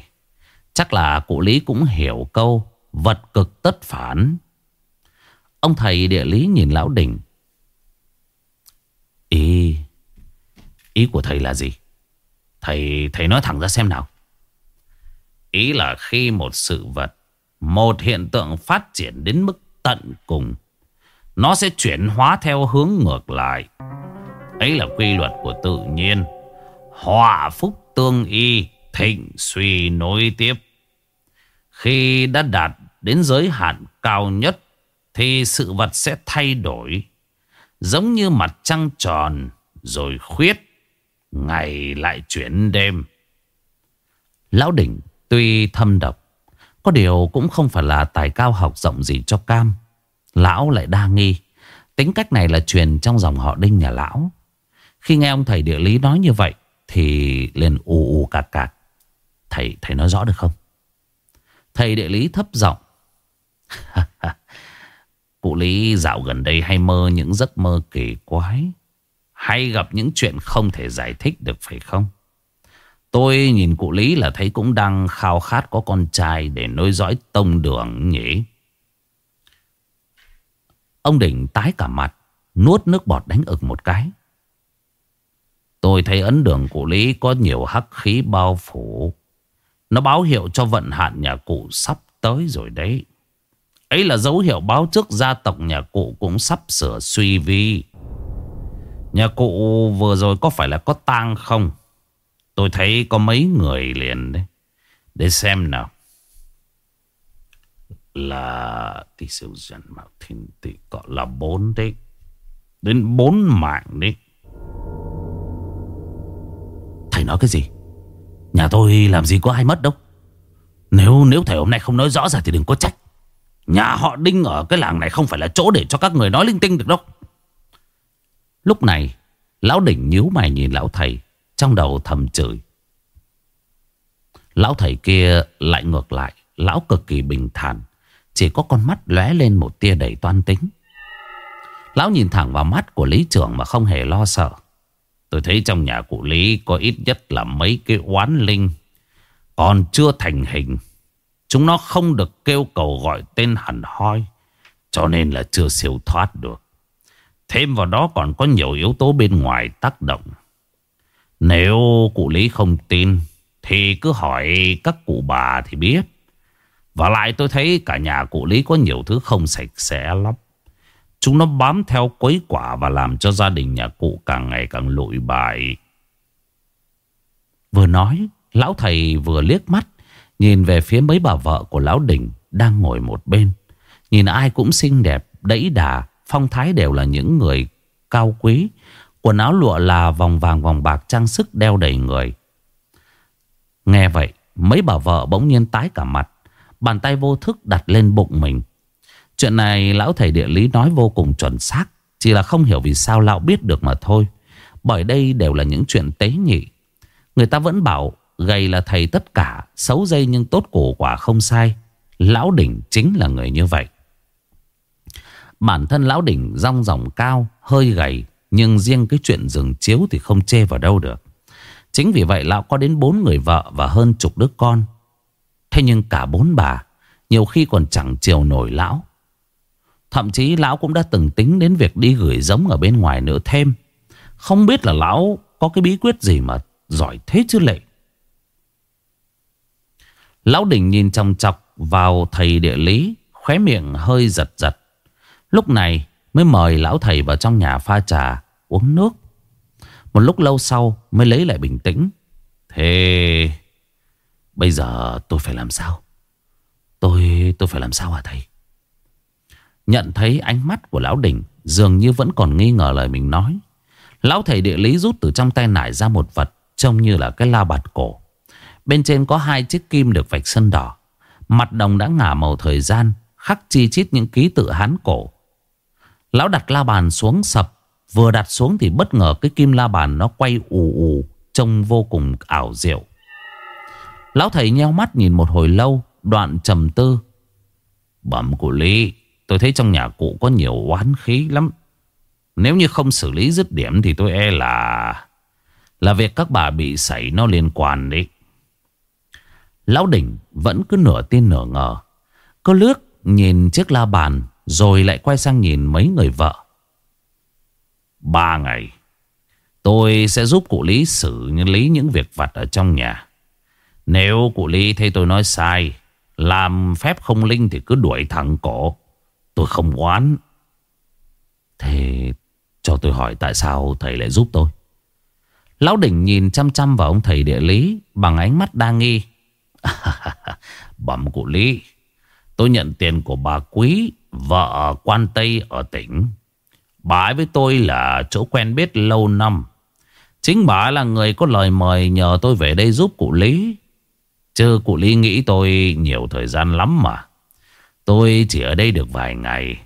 Chắc là cụ Lý cũng hiểu câu Vật cực tất phản. Ông thầy địa lý nhìn lão đỉnh. Ý, ý của thầy là gì? Thầy, thầy nói thẳng ra xem nào. Ý là khi một sự vật, một hiện tượng phát triển đến mức tận cùng, Nó sẽ chuyển hóa theo hướng ngược lại. Ấy là quy luật của tự nhiên. Hòa phúc tương y Thịnh suy nối tiếp. Khi đã đạt đến giới hạn cao nhất Thì sự vật sẽ thay đổi Giống như mặt trăng tròn Rồi khuyết Ngày lại chuyển đêm. Lão đỉnh tuy thâm độc Có điều cũng không phải là tài cao học rộng gì cho cam. Lão lại đa nghi Tính cách này là truyền trong dòng họ đinh nhà lão. Khi nghe ông thầy địa lý nói như vậy Thì liền ù ù cạc cạc. Thầy, thầy nói rõ được không? Thầy địa lý thấp giọng. Cụ Lý dạo gần đây hay mơ những giấc mơ kỳ quái. Hay gặp những chuyện không thể giải thích được phải không? Tôi nhìn cụ Lý là thấy cũng đang khao khát có con trai để nối dõi tông đường nhỉ. Ông Đỉnh tái cả mặt, nuốt nước bọt đánh ực một cái. Tôi thấy ấn đường cụ Lý có nhiều hắc khí bao phủ. Nó báo hiệu cho vận hạn nhà cụ sắp tới rồi đấy. Ấy là dấu hiệu báo trước gia tộc nhà cụ cũng sắp sửa suy vi. Nhà cụ vừa rồi có phải là có tang không? Tôi thấy có mấy người liền đấy. Để xem nào. Là tỷ siêu dân mạo thiên tỷ có là bốn đấy. Đến bốn mạng đấy. Thầy nói cái gì? Nhà tôi làm gì có ai mất đâu. Nếu nếu thầy hôm nay không nói rõ ra thì đừng có trách. Nhà họ Đinh ở cái làng này không phải là chỗ để cho các người nói linh tinh được đâu. Lúc này, lão đỉnh nhíu mày nhìn lão thầy. Trong đầu thầm chửi. Lão thầy kia lại ngược lại Lão cực kỳ bình thản Chỉ có con mắt lóe lên một tia đầy toan tính. Lão nhìn thẳng vào mắt của Lý trưởng mà không hề lo sợ. Tôi thấy trong nhà cụ Lý có ít nhất là mấy cái oán linh Còn chưa thành hình. Chúng nó không được kêu cầu gọi tên hẳn hoi Cho nên là chưa siêu thoát được. Thêm vào đó còn có nhiều yếu tố bên ngoài tác động. Nếu cụ Lý không tin Thì cứ hỏi các cụ bà thì biết. Và lại tôi thấy cả nhà cụ Lý có nhiều thứ không sạch sẽ lắm. Chúng nó bám theo quấy quả Và làm cho gia đình nhà cụ càng ngày càng lụi bại. Vừa nói Lão thầy vừa liếc mắt Nhìn về phía mấy bà vợ của lão đình Đang ngồi một bên. Nhìn ai cũng xinh đẹp, đẫy đà Phong thái đều là những người cao quý Quần áo lụa là vòng vàng vòng bạc trang sức đeo đầy người. Nghe vậy, mấy bà vợ bỗng nhiên tái cả mặt. Bàn tay vô thức đặt lên bụng mình. Chuyện này lão thầy địa lý nói vô cùng chuẩn xác. Chỉ là không hiểu vì sao lão biết được mà thôi. Bởi đây đều là những chuyện tế nhị. Người ta vẫn bảo gầy là thầy tất cả. Xấu dây nhưng tốt cổ quả không sai. Lão đỉnh chính là người như vậy. Bản thân lão đỉnh rong ròng cao, hơi gầy, nhưng riêng cái chuyện giường chiếu thì không chê vào đâu được. Chính vì vậy lão có đến bốn người vợ và hơn chục đứa con. Thế nhưng cả bốn bà nhiều khi còn chẳng chiều nổi lão. Thậm chí lão cũng đã từng tính đến việc đi gửi giống ở bên ngoài nữa thêm. Không biết là lão có cái bí quyết gì mà giỏi thế chứ lệ. Lão đỉnh nhìn trong chọc vào thầy địa lý, khóe miệng hơi giật giật. Lúc này mới mời lão thầy vào trong nhà pha trà uống nước. Một lúc lâu sau mới lấy lại bình tĩnh. Thế bây giờ tôi phải làm sao? Tôi tôi phải làm sao hả thầy? Nhận thấy ánh mắt của lão đỉnh dường như vẫn còn nghi ngờ lời mình nói. Lão thầy địa lý rút từ trong tay nải ra một vật trông như là cái la bạt cổ. Bên trên có hai chiếc kim được vạch sơn đỏ. Mặt đồng đã ngả màu thời gian, khắc chi chít những ký tự hán cổ. Lão đặt la bàn xuống sập. Vừa đặt xuống thì bất ngờ cái kim la bàn nó quay ù ù, Trông vô cùng ảo diệu. Lão thầy nheo mắt nhìn một hồi lâu, Đoạn trầm tư. Bẩm cụ Lý, Tôi thấy trong nhà cụ có nhiều oán khí lắm. Nếu như không xử lý dứt điểm Thì tôi e là Là việc các bà bị xảy nó liên quan đấy. Lão đỉnh vẫn cứ nửa tin nửa ngờ. Có lướt nhìn chiếc la bàn rồi lại quay sang nhìn mấy người vợ. Ba ngày, Tôi sẽ giúp cụ Lý xử lý những việc vặt ở trong nhà. Nếu cụ Lý thấy tôi nói sai, Làm phép không linh thì cứ đuổi thẳng cổ. Tôi không oán. Thế cho tôi hỏi tại sao thầy lại giúp tôi? Lão đỉnh nhìn chăm chăm vào ông thầy địa lý Bằng ánh mắt đa nghi. Bẩm cụ Lý, Tôi nhận tiền của bà Quý Vợ quan Tây ở tỉnh. Bà ấy với tôi là chỗ quen biết lâu năm. Chính bà là người có lời mời nhờ tôi về đây giúp cụ Lý. Chứ cụ Lý nghĩ tôi nhiều thời gian lắm mà. Tôi chỉ ở đây được vài ngày.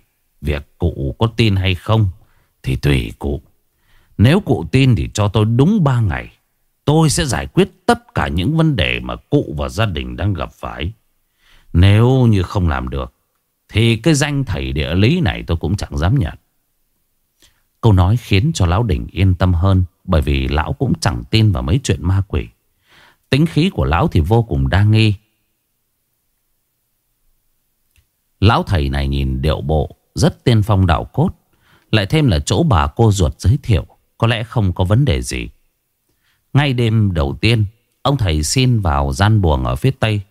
Việc cụ có tin hay không Thì tùy cụ. Nếu cụ tin thì cho tôi đúng ba ngày. Tôi sẽ giải quyết tất cả những vấn đề mà cụ và gia đình đang gặp phải. Nếu như không làm được thì cái danh thầy địa lý này tôi cũng chẳng dám nhận. Câu nói khiến cho Lão Đình yên tâm hơn, Bởi vì Lão cũng chẳng tin vào mấy chuyện ma quỷ. Tính khí của Lão thì vô cùng đa nghi. Lão thầy này nhìn điệu bộ Rất tiên phong đạo cốt, Lại thêm là chỗ bà cô ruột giới thiệu, Có lẽ không có vấn đề gì. Ngay đêm đầu tiên, Ông thầy xin vào gian buồng ở phía tây,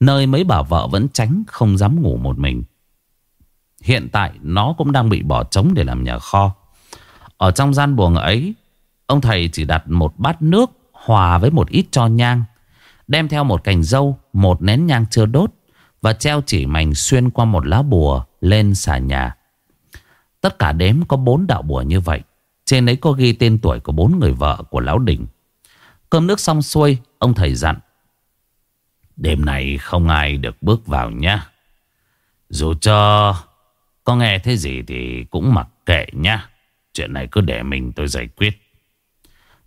Nơi mấy bà vợ vẫn tránh Không dám ngủ một mình. Hiện tại nó cũng đang bị bỏ trống để làm nhà kho. Ở trong gian buồng ấy, Ông thầy chỉ đặt một bát nước Hòa với một ít cho nhang, Đem theo một cành dâu, Một nén nhang chưa đốt Và treo chỉ mảnh xuyên qua một lá bùa Lên xà nhà. Tất cả đếm có bốn đạo bùa như vậy, Trên ấy có ghi tên tuổi của bốn người vợ của Lão Đình Cơm nước xong xuôi, Ông thầy dặn, Đêm này không ai được bước vào nhá. Dù cho có nghe thế gì thì cũng mặc kệ nha, Chuyện này cứ để mình tôi giải quyết.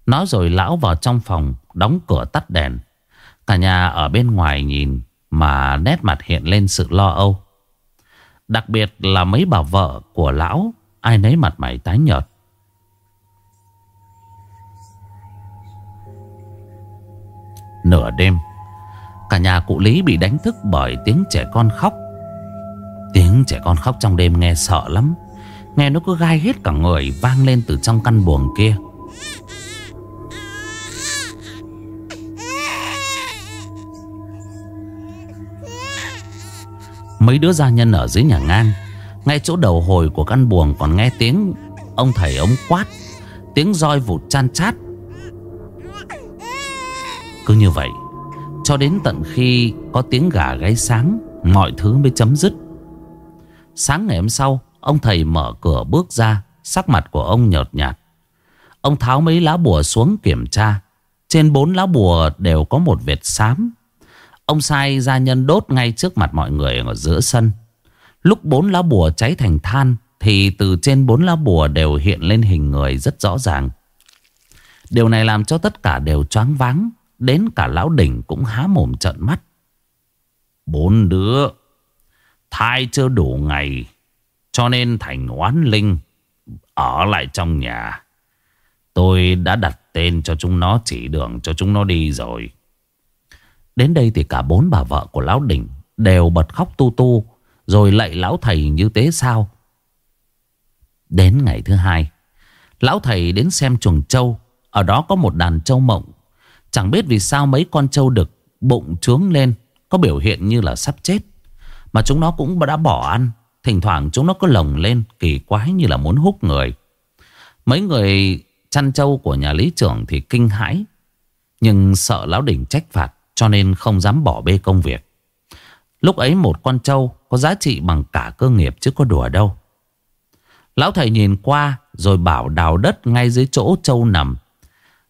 Nói rồi lão vào trong phòng Đóng cửa tắt đèn. Cả nhà ở bên ngoài nhìn Mà nét mặt hiện lên sự lo âu. Đặc biệt là mấy bà vợ của lão Ai nấy mặt mày tái nhợt. Nửa đêm Cả nhà cụ Lý bị đánh thức bởi tiếng trẻ con khóc. Tiếng trẻ con khóc trong đêm nghe sợ lắm. Nghe nó cứ gai hết cả người, Vang lên từ trong căn buồng kia. Mấy đứa gia nhân ở dưới nhà ngang, Ngay chỗ đầu hồi của căn buồng Còn nghe tiếng ông thầy ông quát, Tiếng roi vụt chan chát. Cứ như vậy, Cho đến tận khi có tiếng gà gáy sáng, Mọi thứ mới chấm dứt. Sáng ngày hôm sau, Ông thầy mở cửa bước ra, Sắc mặt của ông nhợt nhạt. Ông tháo mấy lá bùa xuống kiểm tra. Trên bốn lá bùa đều có một vệt xám. Ông sai gia nhân đốt ngay trước mặt mọi người ở giữa sân. Lúc bốn lá bùa cháy thành than, Thì từ trên bốn lá bùa đều hiện lên hình người rất rõ ràng. Điều này làm cho tất cả đều choáng váng, Đến cả lão đỉnh cũng há mồm trợn mắt. Bốn đứa Thai chưa đủ ngày, cho nên thành oán linh Ở lại trong nhà. Tôi đã đặt tên cho chúng nó, Chỉ đường cho chúng nó đi rồi. Đến đây thì cả bốn bà vợ của Lão Đình Đều bật khóc tu tu, Rồi lạy Lão Thầy như thế sao? Đến ngày thứ hai, Lão Thầy đến xem chuồng trâu. Ở đó có một đàn trâu mộng. Chẳng biết vì sao mấy con trâu đực Bụng trướng lên, Có biểu hiện như là sắp chết. Mà chúng nó cũng đã bỏ ăn Thỉnh thoảng chúng nó có lồng lên, kỳ quái như là muốn hút người. Mấy người chăn trâu của nhà lý trưởng thì kinh hãi. Nhưng sợ lão đỉnh trách phạt, cho nên không dám bỏ bê công việc. Lúc ấy một con trâu có giá trị bằng cả cơ nghiệp chứ có đùa đâu. Lão thầy nhìn qua rồi bảo đào đất ngay dưới chỗ trâu nằm.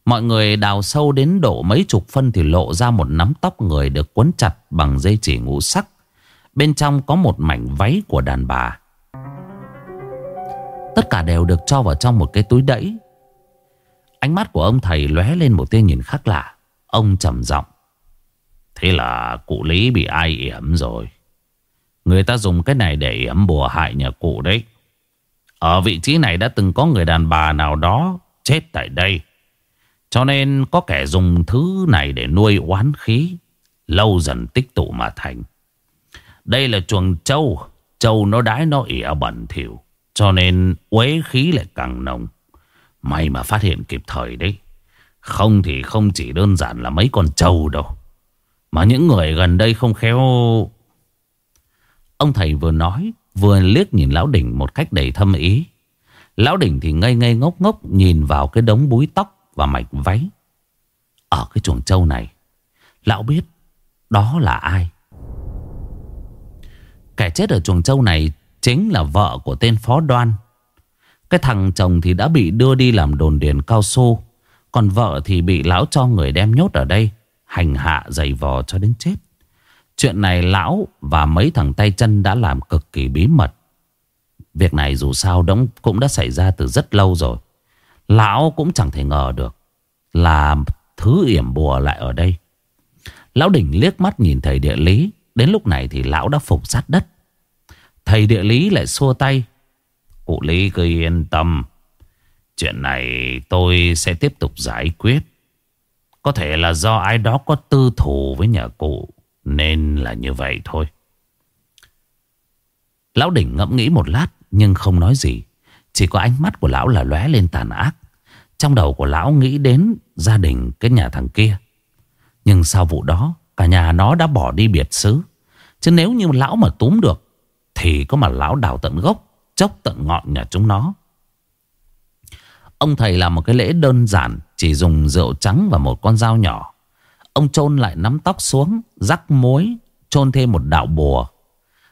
Mọi người đào sâu đến độ mấy chục phân thì lộ ra một nắm tóc người được quấn chặt bằng dây chỉ ngũ sắc. Bên trong có một mảnh váy của đàn bà. Tất cả đều được cho vào trong một cái túi đẫy. Ánh mắt của ông thầy lóe lên một tia nhìn khác lạ. Ông trầm giọng. Thế là cụ Lý bị ai yểm rồi? Người ta dùng cái này để yểm bùa hại nhà cụ đấy. Ở vị trí này đã từng có người đàn bà nào đó chết tại đây. Cho nên có kẻ dùng thứ này để nuôi oán khí, Lâu dần tích tụ mà thành đây là chuồng trâu. Trâu nó đái nó ỉa bẩn thỉu Cho nên uế khí lại càng nồng. May mà phát hiện kịp thời đấy. Không thì không chỉ đơn giản là mấy con trâu đâu Mà những người gần đây không khéo. Ông thầy vừa nói Vừa liếc nhìn lão đỉnh một cách đầy thâm ý. Lão đỉnh thì ngây ngây ngốc ngốc nhìn vào cái đống búi tóc và mạch váy. Ở cái chuồng trâu này, lão biết đó là ai. Kẻ chết ở chuồng trâu này chính là vợ của tên phó đoan. Cái thằng chồng thì đã bị đưa đi làm đồn điền cao su. Còn vợ thì bị lão cho người đem nhốt ở đây. Hành hạ dày vò cho đến chết. Chuyện này lão và mấy thằng tay chân đã làm cực kỳ bí mật. Việc này dù sao đống cũng đã xảy ra từ rất lâu rồi. Lão cũng chẳng thể ngờ được là thứ yểm bùa lại ở đây. Lão đỉnh liếc mắt nhìn thầy địa lý. Đến lúc này thì lão đã phục sát đất. Thầy địa lý lại xua tay. Cụ Lý cứ yên tâm. Chuyện này tôi sẽ tiếp tục giải quyết. Có thể là do ai đó có tư thù với nhà cụ. Nên là như vậy thôi. Lão đỉnh ngẫm nghĩ một lát, nhưng không nói gì. Chỉ có ánh mắt của lão là lóe lên tàn ác. Trong đầu của lão nghĩ đến gia đình cái nhà thằng kia. Nhưng sau vụ đó cả nhà nó đã bỏ đi biệt xứ. Chứ nếu như lão mà túm được, thì có mà lão đào tận gốc, Chốc tận ngọn nhà chúng nó. Ông thầy làm một cái lễ đơn giản, Chỉ dùng rượu trắng và một con dao nhỏ. Ông chôn lại nắm tóc xuống, Rắc muối, chôn thêm một đạo bùa.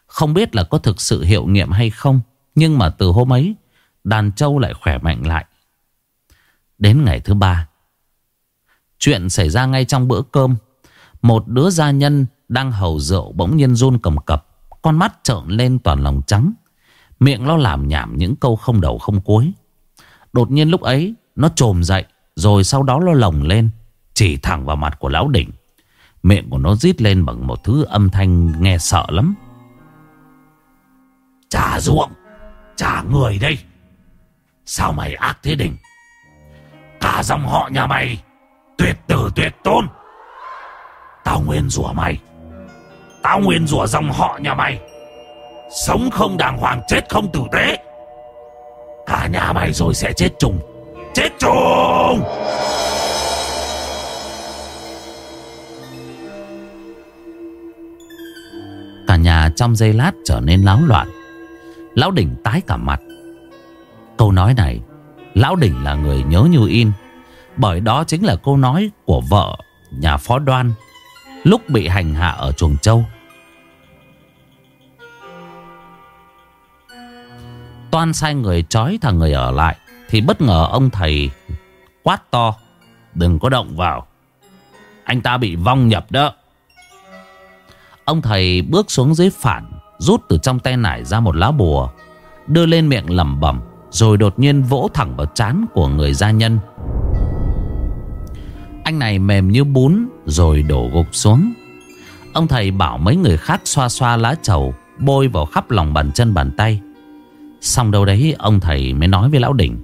Không biết là có thực sự hiệu nghiệm hay không, Nhưng mà từ hôm ấy, Đàn trâu lại khỏe mạnh lại. Đến ngày thứ ba, Chuyện xảy ra ngay trong bữa cơm. Một đứa gia nhân đang hầu rượu bỗng nhiên run cầm cập, con mắt trợn lên toàn lòng trắng, Miệng nó làm nhảm những câu không đầu không cuối. Đột nhiên lúc ấy, Nó trồm dậy, Rồi sau đó nó lồng lên, Chỉ thẳng vào mặt của lão đỉnh Miệng của nó rít lên bằng một thứ âm thanh nghe sợ lắm. Trả ruộng Trả người đây. Sao mày ác thế đỉnh Cả dòng họ nhà mày, Tuyệt tử tuyệt tôn. Tao nguyên rủa mày. Tao nguyên rủa dòng họ nhà mày. Sống không đàng hoàng, chết không tử tế. Cả nhà mày rồi sẽ chết trùng Chết trùng Cả nhà trong giây lát trở nên láo loạn. Lão đỉnh tái cả mặt. Câu nói này, Lão đỉnh là người nhớ như in. Bởi đó chính là câu nói của vợ Nhà phó đoan Lúc bị hành hạ ở chuồng châu. Toan sai người trói thằng người ở lại, Thì bất ngờ ông thầy quát to, Đừng có động vào, Anh ta bị vong nhập đó. Ông thầy bước xuống dưới phản, Rút từ trong tay nải ra một lá bùa, Đưa lên miệng lẩm bẩm, Rồi đột nhiên vỗ thẳng vào trán của người gia nhân. Anh này mềm như bún, Rồi đổ gục xuống. Ông thầy bảo mấy người khác xoa xoa lá trầu, Bôi vào khắp lòng bàn chân bàn tay. Xong đâu đấy, ông thầy mới nói với lão đỉnh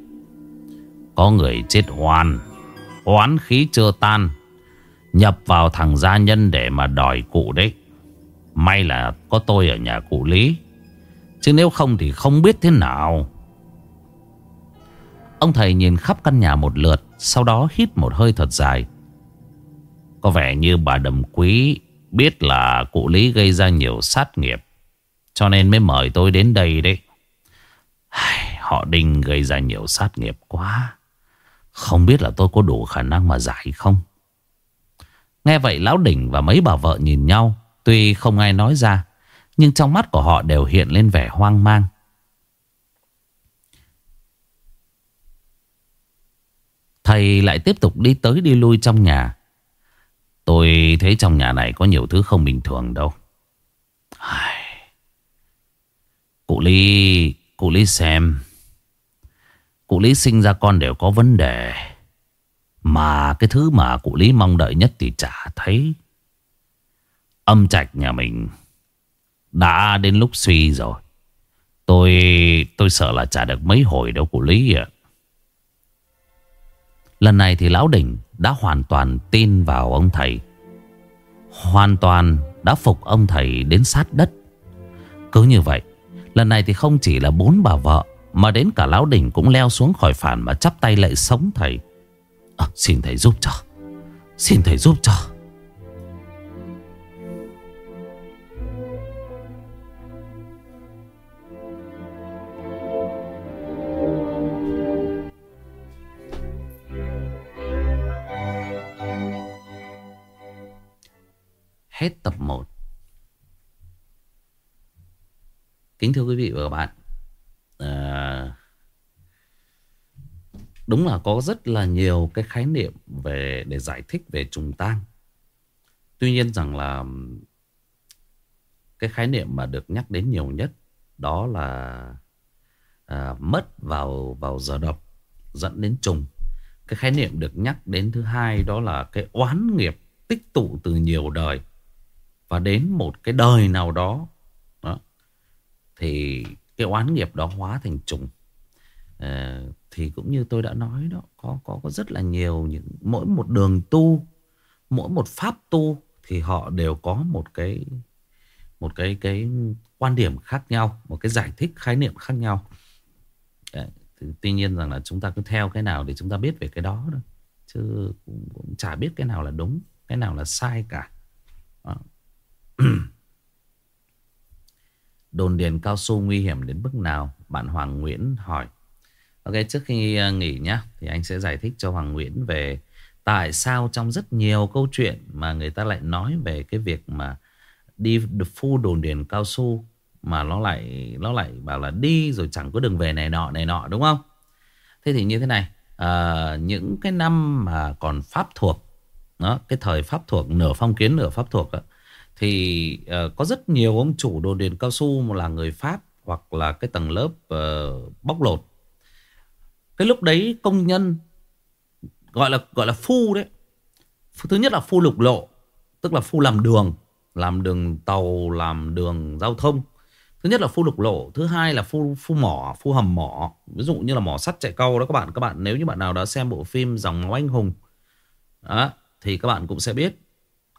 Có người chết hoàn Hoán khí chưa tan, Nhập vào thằng gia nhân để mà đòi cụ đấy. May là có tôi ở nhà cụ Lý, Chứ nếu không thì không biết thế nào. Ông thầy nhìn khắp căn nhà một lượt sau đó hít một hơi thật dài Có vẻ như bà đầm quý Biết là cụ Lý gây ra nhiều sát nghiệp, Cho nên mới mời tôi đến đây đấy Họ Đinh gây ra nhiều sát nghiệp quá. Không biết là tôi có đủ khả năng mà giải không? Nghe vậy Lão Đỉnh và mấy bà vợ nhìn nhau. Tuy không ai nói ra. Nhưng trong mắt của họ đều hiện lên vẻ hoang mang. Thầy lại tiếp tục đi tới đi lui trong nhà. Tôi thấy trong nhà này có nhiều thứ không bình thường đâu. Cụ Lý, cụ Lý xem. Cụ Lý sinh ra con đều có vấn đề Mà cái thứ mà cụ Lý mong đợi nhất thì chả thấy Âm trạch nhà mình Đã đến lúc suy rồi Tôi tôi sợ là chả được mấy hồi đâu cụ Lý ạ Lần này thì Lão Đỉnh đã hoàn toàn tin vào ông thầy. Hoàn toàn đã phục ông thầy đến sát đất. Cứ như vậy Lần này thì không chỉ là bốn bà vợ mà đến cả lão đỉnh cũng leo xuống khỏi phản mà chắp tay lại sống thầy. À, Xin thầy giúp cho. Xin thầy giúp cho. Hết tập 1 Kính thưa quý vị và các bạn à, Đúng là có rất là nhiều cái khái niệm về để giải thích về trùng tang. Tuy nhiên rằng là cái khái niệm mà được nhắc đến nhiều nhất đó là à, mất vào vào giờ độc dẫn đến trùng. Cái khái niệm được nhắc đến thứ hai đó là cái oán nghiệp tích tụ từ nhiều đời và đến một cái đời nào đó, đó thì cái oán nghiệp đó hóa thành trùng. À, thì cũng như tôi đã nói đó có có có rất là nhiều những mỗi một đường tu mỗi một pháp tu thì họ đều có một cái một cái cái quan điểm khác nhau, một cái giải thích khái niệm khác nhau. à, thì, tuy nhiên rằng là chúng ta cứ theo cái nào để chúng ta biết về cái đó thôi. Chứ cũng, cũng chả biết cái nào là đúng, cái nào là sai cả. Đồn điền cao su nguy hiểm đến mức nào? Bạn Hoàng Nguyễn hỏi. Ok, trước khi ờ, nghỉ nhá, thì anh sẽ giải thích cho Hoàng Nguyễn về tại sao trong rất nhiều câu chuyện mà người ta lại nói về cái việc mà đi phu đồn điền cao su mà nó lại nó lại bảo là đi rồi chẳng có đường về này nọ này nọ đúng không? Thế thì như thế này, à, những cái năm mà còn pháp thuộc, đó, cái thời pháp thuộc nửa phong kiến nửa pháp thuộc đó, thì uh, có rất nhiều ông chủ đồn điền cao su là người Pháp hoặc là cái tầng lớp uh, bóc lột. Cái lúc đấy công nhân gọi là gọi là phu đấy. Thứ nhất là phu lục lộ, tức là phu làm đường làm đường tàu, làm đường giao thông. Thứ nhất là phu lục lộ, thứ hai là phu phu mỏ, phu hầm mỏ. Ví dụ như là mỏ sắt chạy câu đó các bạn. Các bạn nếu như bạn nào đã xem bộ phim Dòng máu anh hùng đó, thì các bạn cũng sẽ biết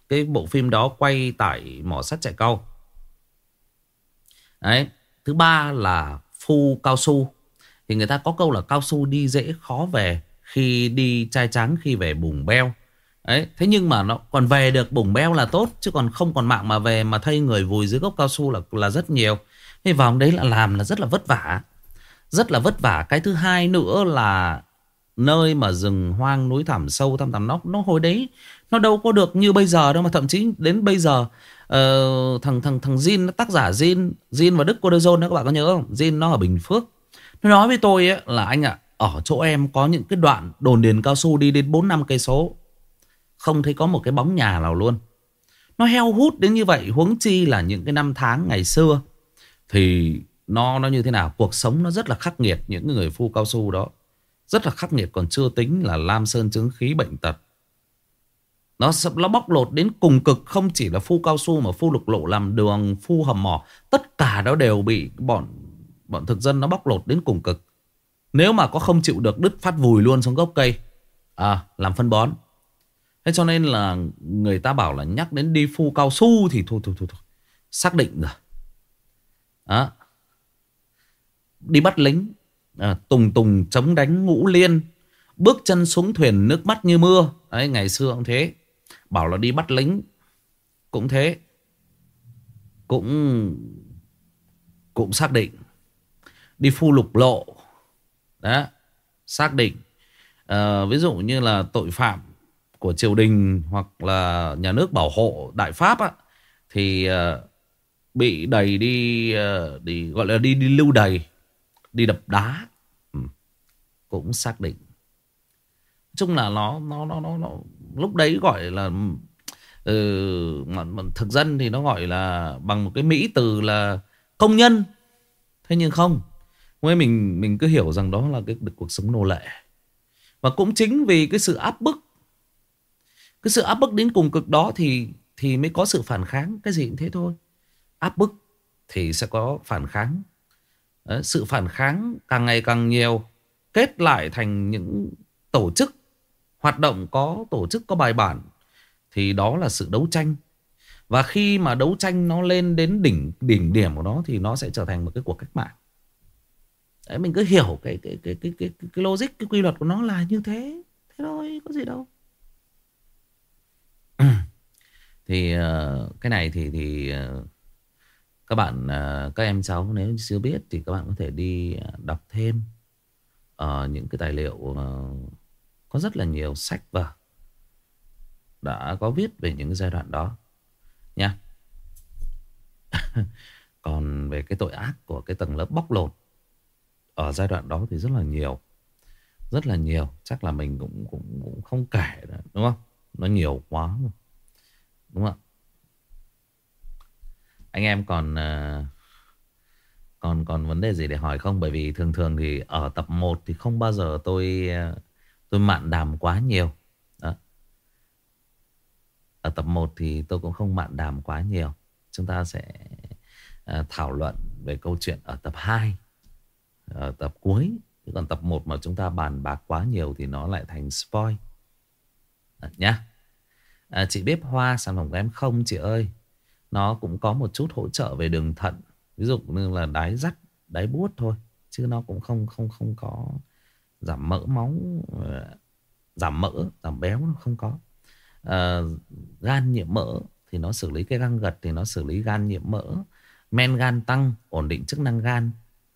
cái bộ phim đó quay tại mỏ sắt chạy câu. Đấy, thứ ba là phu cao su. Thì người ta có câu là cao su đi dễ khó về, khi đi trai trắng khi về bùng beo. Đấy, thế nhưng mà nó còn về được bùng beo là tốt chứ còn không còn mạng mà về mà thay người vùi dưới gốc cao su là là rất nhiều. Thế vào đấy là làm là rất là vất vả. Rất là vất vả. Cái thứ hai nữa là nơi mà rừng hoang núi thẳm sâu thăm thẳm nóc nó hồi đấy nó đâu có được như bây giờ đâu mà thậm chí đến bây giờ uh, thằng thằng thằng Jin tác giả Jin Jin và Đức Codezone đó các bạn có nhớ không? Jin nó ở Bình Phước. Nó nói với tôi ấy, là anh ạ, ở chỗ em có những cái đoạn đồn điền cao su đi đến 4 năm cây số không thấy có một cái bóng nhà nào luôn Nó heo hút đến như vậy Huống chi là những cái năm tháng ngày xưa Thì nó nó như thế nào Cuộc sống nó rất là khắc nghiệt Những người phu cao su đó rất là khắc nghiệt còn chưa tính là lam sơn chứng khí bệnh tật nó, nó bóc lột đến cùng cực Không chỉ là phu cao su mà phu lục lộ làm đường Phu hầm mỏ Tất cả đó đều bị bọn bọn thực dân nó bóc lột đến cùng cực Nếu mà có không chịu được đứt phát vùi luôn xuống gốc cây À làm phân bón Thế cho nên là người ta bảo là nhắc đến đi phu cao su thì thôi thôi thôi. thôi. Xác định rồi. Đó. Đi bắt lính. À, tùng tùng chống đánh ngũ liên. Bước chân xuống thuyền nước mắt như mưa. Đấy, ngày xưa cũng thế. Bảo là đi bắt lính. Cũng thế. Cũng cũng xác định. Đi phu lục lộ. Đó. Xác định. À, ví dụ như là tội phạm của triều đình hoặc là nhà nước bảo hộ đại pháp á, thì uh, bị đẩy đi uh, đi gọi là đi đi lưu đày đi đập đá ừ. cũng xác định chung là nó nó nó nó, nó lúc đấy gọi là ừ, mà, mà thực dân thì nó gọi là bằng một cái mỹ từ là công nhân thế nhưng không Mới mình mình cứ hiểu rằng đó là cái cuộc sống nô lệ và cũng chính vì cái sự áp bức cái sự áp bức đến cùng cực đó thì thì mới có sự phản kháng. Cái gì cũng thế thôi. Áp bức thì sẽ có phản kháng. Ờ, sự phản kháng càng ngày càng nhiều. Kết lại thành những tổ chức. Hoạt động có tổ chức, có bài bản. Thì đó là sự đấu tranh. Và khi mà đấu tranh nó lên đến đỉnh đỉnh điểm của nó thì nó sẽ trở thành một cái cuộc cách mạng. Đấy, mình cứ hiểu cái cái cái cái cái cái logic cái quy luật của nó là như thế. Thế thôi, có gì đâu. thì ờ, cái này thì thì uh, các bạn à, các em cháu nếu chưa biết thì các bạn có thể đi à, đọc thêm uh, những cái tài liệu uh, có rất là nhiều sách và đã có viết về những giai đoạn đó nha. Còn về cái tội ác của cái tầng lớp bóc lột Ở giai đoạn đó thì rất là nhiều Rất là nhiều. Chắc là mình cũng cũng, cũng không kể nữa, Đúng không? Nó nhiều quá Đúng không ạ? Anh em còn uh, Còn còn vấn đề gì để hỏi không? Bởi vì thường thường thì ở tập 1 Thì không bao giờ tôi ờ, Tôi mạn đàm quá nhiều. Đó. Ở tập 1 thì tôi cũng không mạn đàm quá nhiều. Chúng ta sẽ uh, thảo luận về câu chuyện ở tập 2 Ở tập cuối. Còn tập 1 mà chúng ta bàn bạc quá nhiều Thì nó lại thành spoil. À, Nhá. À, Chị bếp hoa sản phẩm của em không chị ơi. Nó cũng có một chút hỗ trợ về đường thận. Ví dụ như là đái dắt đái buốt thôi Chứ nó cũng không không không có Giảm mỡ máu ờ, Giảm mỡ, giảm béo nó không có. À, Gan nhiễm mỡ Thì nó xử lý cái gan gật Thì nó xử lý gan nhiễm mỡ. Men gan tăng, ổn định chức năng gan.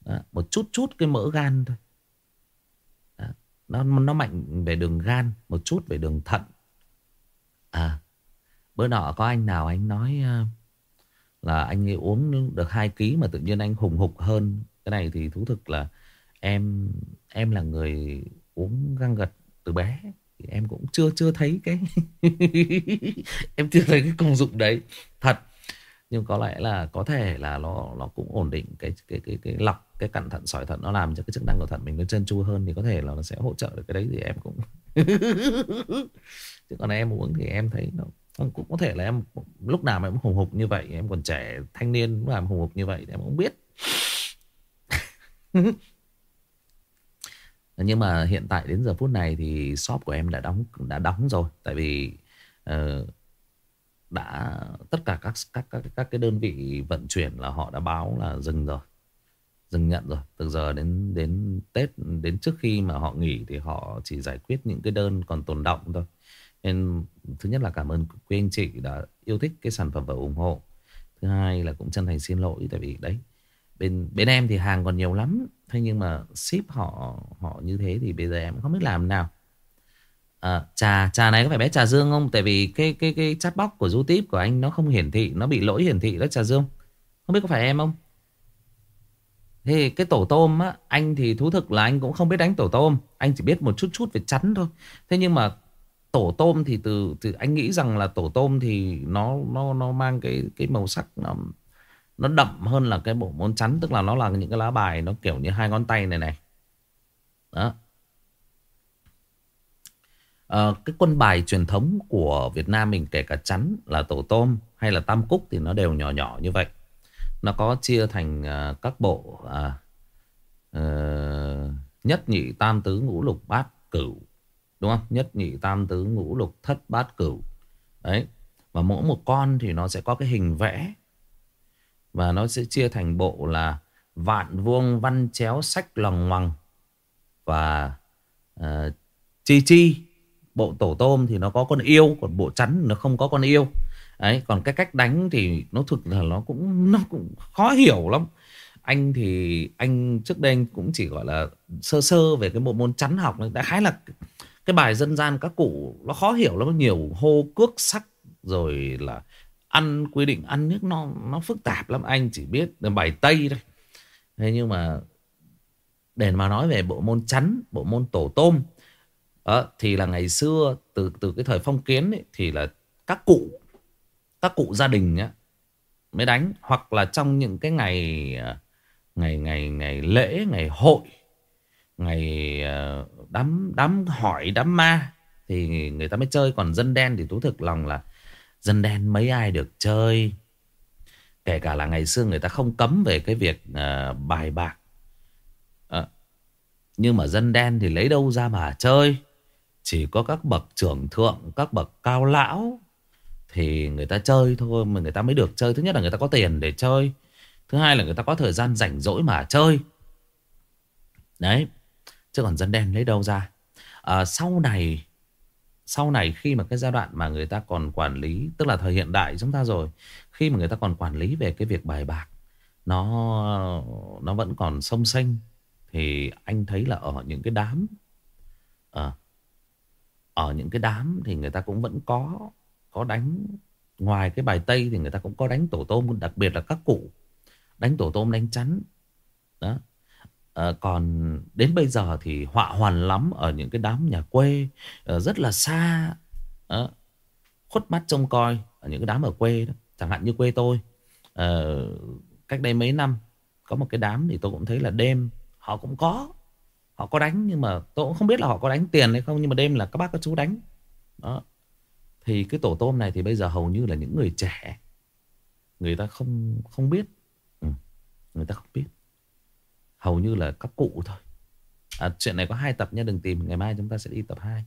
Đó, Một chút chút cái mỡ gan thôi. Đó, nó, nó mạnh về đường gan Một chút về đường thận. À Bữa nọ có anh nào anh nói uh, là anh ấy uống được 2 kg Mà tự nhiên anh hùng hục hơn. Cái này thì thú thực là Em em là người uống găng gật từ bé. Thì em cũng chưa chưa thấy cái em chưa thấy cái công dụng đấy. Thật. Nhưng có lẽ là có thể là nó nó cũng ổn định cái cái cái cái lọc, cái cặn thận, sỏi thận nó làm cho cái chức năng của thận mình nó trơn tru hơn thì có thể là nó sẽ hỗ trợ được cái đấy thì em cũng chứ còn em uống thì em thấy nó cũng có thể là em lúc nào mà em hùng hục như vậy em còn trẻ thanh niên lúc nào em hùng hục như vậy thì em cũng biết. Nhưng mà hiện tại đến giờ phút này thì shop của em đã đóng đã đóng rồi. Tại vì uh, đã tất cả các các các các cái đơn vị vận chuyển là họ đã báo là dừng rồi dừng nhận rồi. Từ giờ đến đến tết đến trước khi mà họ nghỉ thì họ chỉ giải quyết những cái đơn còn tồn động thôi nên thứ nhất là cảm ơn quý anh chị đã yêu thích cái sản phẩm và ủng hộ. Thứ hai là cũng chân thành xin lỗi tại vì đấy bên bên em thì hàng còn nhiều lắm. Thế nhưng mà ship họ họ như thế thì bây giờ em không biết làm nào. À, trà trà này có phải bé trà dương không? Tại vì cái cái cái chat box của youtube của anh nó không hiển thị nó bị lỗi hiển thị đó trà dương. Không biết có phải em không? Thì cái tổ tôm á anh thì thú thực là anh cũng không biết đánh tổ tôm. Anh chỉ biết một chút chút về chắn thôi. Thế nhưng mà tổ tôm thì từ từ anh nghĩ rằng là tổ tôm thì nó nó nó mang cái cái màu sắc nó nó đậm hơn là cái bộ môn chắn tức là nó là những cái lá bài nó kiểu như hai ngón tay này này. Đó. À, cái quân bài truyền thống của Việt Nam mình kể cả chắn là tổ tôm hay là tam cúc thì nó đều nhỏ nhỏ như vậy. Nó có chia thành uh, các bộ uh, uh, nhất nhị tam tứ ngũ lục bát cửu đúng không nhất nhị tam tứ ngũ lục thất bát cửu đấy và mỗi một con thì nó sẽ có cái hình vẽ và nó sẽ chia thành bộ là vạn vuông văn chéo sách lòng ngoằng và uh, chi chi. Bộ tổ tôm thì nó có con yêu, còn bộ chắn nó không có con yêu. Đấy, còn cái cách đánh thì nó thực là nó cũng nó cũng khó hiểu lắm. Anh thì anh trước đây anh cũng chỉ gọi là sơ sơ về cái bộ môn chắn học đã khái là cái bài dân gian các cụ nó khó hiểu lắm nhiều hô cước sắc rồi là ăn quy định ăn nước nó nó phức tạp lắm anh chỉ biết là bài tây thôi. Thế nhưng mà để mà nói về bộ môn chắn bộ môn tổ tôm đó, thì là ngày xưa từ từ cái thời phong kiến ấy, thì là các cụ các cụ gia đình nhá mới đánh. Hoặc là trong những cái ngày ờ, ngày ngày ngày lễ ngày hội ngày ờ, đám đám hỏi đám ma thì người ta mới chơi. Còn dân đen thì thú thực lòng là Dân đen mấy ai được chơi. Kể cả là ngày xưa người ta không cấm về cái việc uh, bài bạc. À, Nhưng mà dân đen thì lấy đâu ra mà chơi? Chỉ có các bậc trưởng thượng Các bậc cao lão Thì người ta chơi thôi Mà người ta mới được chơi. Thứ nhất là người ta có tiền để chơi. Thứ hai là người ta có thời gian rảnh rỗi mà chơi. Đấy. Chứ còn dân đen lấy đâu ra? À, Sau này sau này khi mà cái giai đoạn mà người ta còn quản lý tức là thời hiện đại chúng ta rồi khi mà người ta còn quản lý về cái việc bài bạc nó nó vẫn còn sông xanh thì anh thấy là ở những cái đám à, ở những cái đám thì người ta cũng vẫn có có đánh. Ngoài cái bài Tây thì người ta cũng có đánh tổ tôm Đặc biệt là các cụ Đánh tổ tôm đánh chắn. Đó à, Còn đến bây giờ thì họa hoàn lắm Ở những cái đám nhà quê à, Rất là xa à, Khuất mắt trông coi Ở những cái đám ở quê đó. Chẳng hạn như quê tôi à, Cách đây mấy năm Có một cái đám thì tôi cũng thấy là đêm Họ cũng có Họ có đánh nhưng mà tôi cũng không biết là họ có đánh tiền hay không Nhưng mà đêm là các bác các chú đánh. Đó. Thì cái tổ tôm này thì bây giờ hầu như là những người trẻ Người ta không không biết. Ừ, Người ta không biết. Hầu như là các cụ thôi. À, Chuyện này có hai tập nha đừng tìm Ngày mai chúng ta sẽ đi tập 2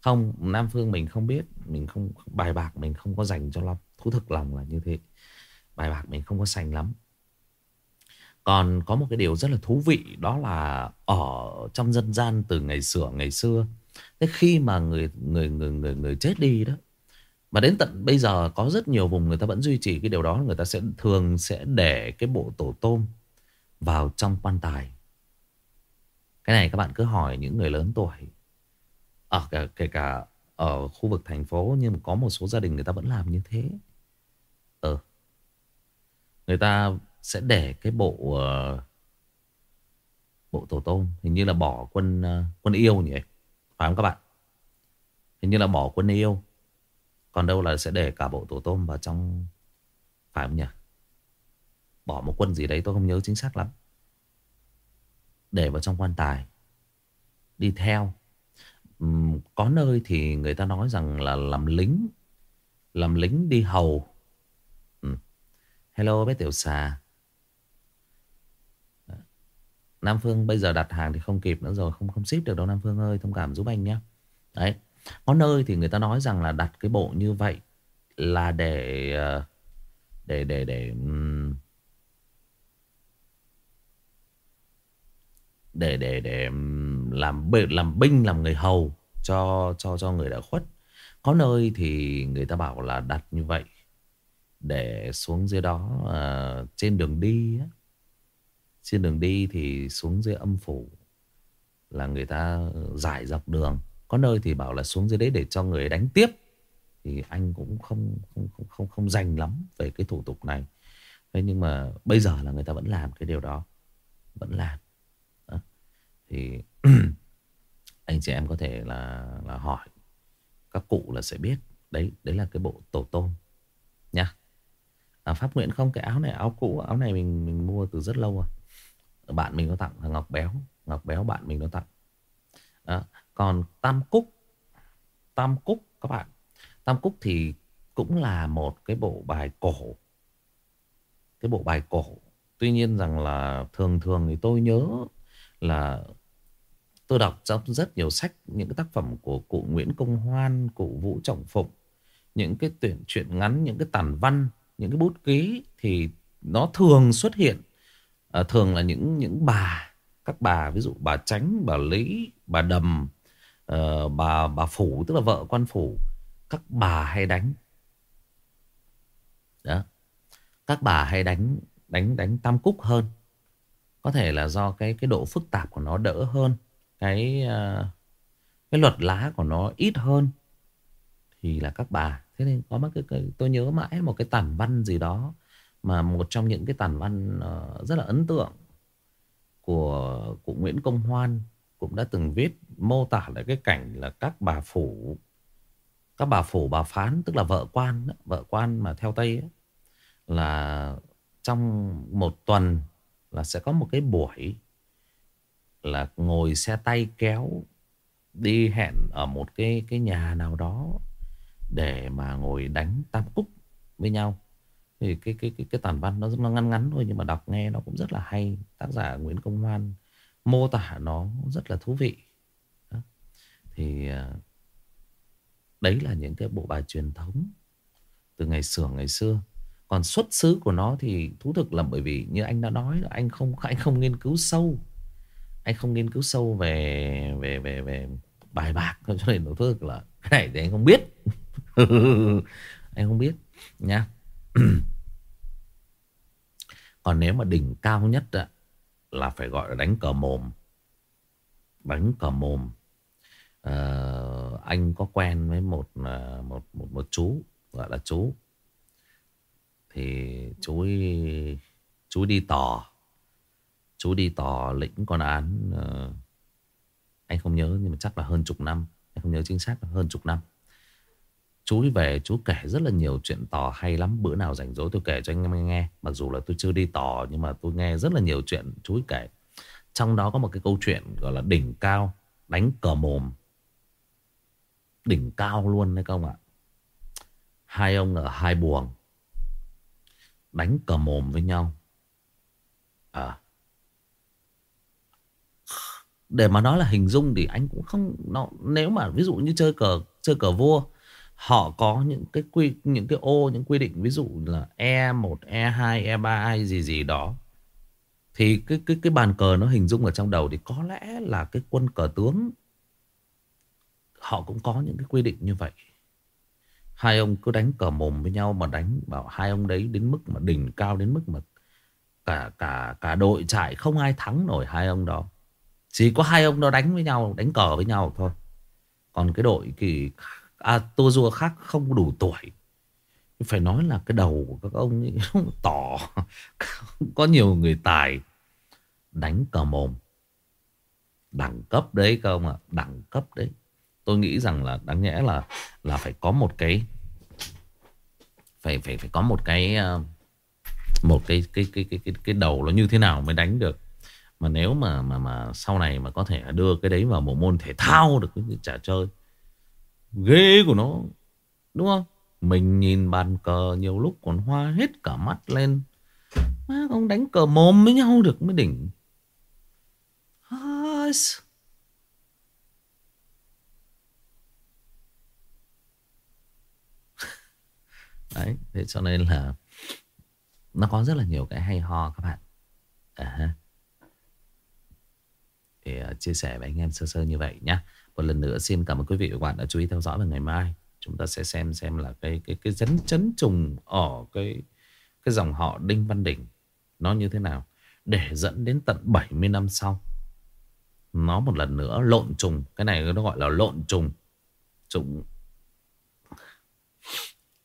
Không Nam Phương mình không biết Mình không bài bạc mình không có dành cho lắm Thú thực lòng là như thế. Bài bạc mình không có sành lắm. Còn có một cái điều rất là thú vị đó là ở trong dân gian từ ngày xưa ngày xưa. Thế khi mà người người người người người chết đi đó mà đến tận bây giờ có rất nhiều vùng người ta vẫn duy trì cái điều đó, người ta sẽ thường sẽ để cái bộ tổ tôm vào trong quan tài. Cái này các bạn cứ hỏi những người lớn tuổi. À, ở cả, kể cả ở khu vực thành phố nhưng mà có một số gia đình người ta vẫn làm như thế. Ờ. Người ta sẽ để cái bộ uh, bộ tổ tôm hình như là bỏ quân uh, quân yêu nhỉ phải không các bạn hình như là bỏ quân yêu còn đâu là sẽ để cả bộ tổ tôm vào trong phải không nhỉ bỏ một quân gì đấy tôi không nhớ chính xác lắm. Để vào trong quan tài. Đi theo. Có nơi thì người ta nói rằng là làm lính làm lính đi hầu. Hello, bé tiểu xà. Nam Phương bây giờ đặt hàng thì không kịp nữa rồi, Không không ship được đâu, Nam Phương ơi, Thông cảm giúp anh nhé. Đấy. Có nơi thì người ta nói rằng là đặt cái bộ như vậy Là để ờ, Để để để Để để để làm làm binh làm người hầu cho cho cho người đã khuất. Có nơi thì người ta bảo là đặt như vậy để xuống dưới đó à, trên đường đi á, trên đường đi thì xuống dưới âm phủ là người ta giải dọc đường. Có nơi thì bảo là xuống dưới đấy để cho người đánh tiếp. Thì anh cũng không không không không không dành lắm về cái thủ tục này. Thế nhưng mà bây giờ là người ta vẫn làm cái điều đó. Vẫn làm. Thì anh chị em có thể là là hỏi. Các cụ là sẽ biết. Đấy, đấy là cái bộ tổ tôm nhá. À, Pháp Nguyễn không? Cái áo này áo cũ áo này mình mình mua từ rất lâu rồi. Bạn mình nó tặng là Ngọc Béo. Ngọc Béo bạn mình nó tặng. À, Còn Tam Cúc. Tam Cúc các bạn. Tam Cúc thì cũng là một cái bộ bài cổ. Cái bộ bài cổ. Tuy nhiên rằng là thường thường thì tôi nhớ là tôi đọc trong rất nhiều sách những cái tác phẩm của cụ Nguyễn Công Hoan, cụ Vũ Trọng Phụng, những cái tuyển truyện ngắn, những cái tản văn, những cái bút ký thì nó thường xuất hiện. À, thường là những những bà các bà ví dụ bà tránh bà lý bà đầm à, bà bà phủ tức là vợ quan phủ các bà hay đánh. Đó. Các bà hay đánh đánh đánh tam cúc hơn. Có thể là do cái cái độ phức tạp của nó đỡ hơn cái ờ, cái luật lá của nó ít hơn thì là các bà. Thế nên có mấy cái, cái tôi nhớ mãi một cái tản văn gì đó mà một trong những cái tản văn ờ, rất là ấn tượng của cụ Nguyễn Công Hoan cũng đã từng viết mô tả lại cái cảnh là các bà phủ các bà phủ bà phán tức là vợ quan vợ quan mà theo tây ấy, là trong một tuần là sẽ có một cái buổi là ngồi xe tay kéo đi hẹn ở một cái cái nhà nào đó để mà ngồi đánh tam cúc với nhau. Thì cái cái cái cái tản văn nó nó ngắn ngắn thôi, nhưng mà đọc nghe nó cũng rất là hay. Tác giả Nguyễn Công Hoan mô tả nó rất là thú vị. Đó. thì à, đấy là những cái bộ bài truyền thống từ ngày xưa ngày xưa. Còn xuất xứ của nó thì thú thực là bởi vì như anh đã nói là anh không anh không nghiên cứu sâu anh không nghiên cứu sâu về về về về bài bạc cho nên nó thức thực là cái này thì anh không biết anh không biết nha Còn nếu mà đỉnh cao nhất đó, là phải gọi là đánh cờ mồm. Đánh cờ mồm. À, anh có quen với một, ờ, một một một chú gọi là chú Thì chú ấy, chú đi tò Chú đi tò lĩnh con án uh, Anh không nhớ nhưng mà chắc là hơn chục năm. Anh không nhớ chính xác là hơn chục năm. Chú ấy về chú kể rất là nhiều chuyện tò hay lắm. Bữa nào rảnh rỗi tôi kể cho anh em nghe. Mặc dù là tôi chưa đi tò Nhưng mà tôi nghe rất là nhiều chuyện chú ấy kể. Trong đó có một cái câu chuyện gọi là đỉnh cao Đánh cờ mồm. Đỉnh cao luôn đấy không ạ. Hai ông ở hai buồng Đánh cờ mồm với nhau. À để mà nói là hình dung thì anh cũng không nó nếu mà ví dụ như chơi cờ chơi cờ vua họ có những cái quy những cái ô những quy định ví dụ là E1, E2, E3 gì gì đó thì cái cái cái bàn cờ nó hình dung ở trong đầu thì có lẽ là cái quân cờ tướng họ cũng có những cái quy định như vậy. Hai ông cứ đánh cờ mồm với nhau mà đánh bảo hai ông đấy đến mức mà đỉnh cao đến mức mà cả cả cả đội trại không ai thắng nổi hai ông đó. Chỉ có hai ông đó đánh với nhau, đánh cờ với nhau thôi. Còn cái đội kỳ à, Tozu khác không đủ tuổi. Phải nói là cái đầu của các ông ấy tỏ có nhiều người tài đánh cờ mồm. Đẳng cấp đấy các ông ạ, đẳng cấp đấy. Tôi nghĩ rằng là đáng nhẽ là là phải có một cái phải phải phải có một cái ờ, một cái cái cái cái cái cái đầu nó như thế nào mới đánh được. Mà nếu mà mà mà sau này mà có thể đưa cái đấy vào một môn thể thao được cái trò chơi. Ghê của nó. Đúng không? Mình nhìn bàn cờ nhiều lúc còn hoa hết cả mắt lên. Má, ông đánh cờ mồm với nhau được mới đỉnh. Đấy, thế cho nên là nó có rất là nhiều cái hay ho các bạn. À, thì ờ, chia sẻ với anh em sơ sơ như vậy nhé. Một lần nữa xin cảm ơn quý vị và các bạn đã chú ý theo dõi vào ngày mai. Chúng ta sẽ xem xem là cái cái cái dấn chấn trùng ở cái cái dòng họ Đinh Văn Đỉnh nó như thế nào để dẫn đến tận 70 năm sau. Nó một lần nữa lộn trùng, cái này nó gọi là lộn trùng. Trùng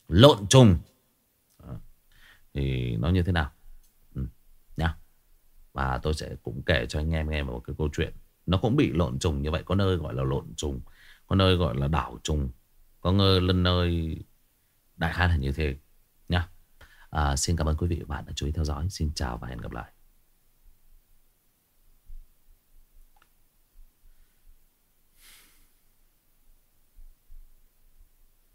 lộn trùng ờ. thì nó như thế nào và tôi sẽ cũng kể cho anh em nghe một cái câu chuyện. Nó cũng bị lộn trùng như vậy có nơi gọi là lộn trùng có nơi gọi là đảo trùng có nơi lần nơi. Đại khái là như thế nha à, xin cảm ơn quý vị và bạn đã chú ý theo dõi. Xin chào và hẹn gặp lại.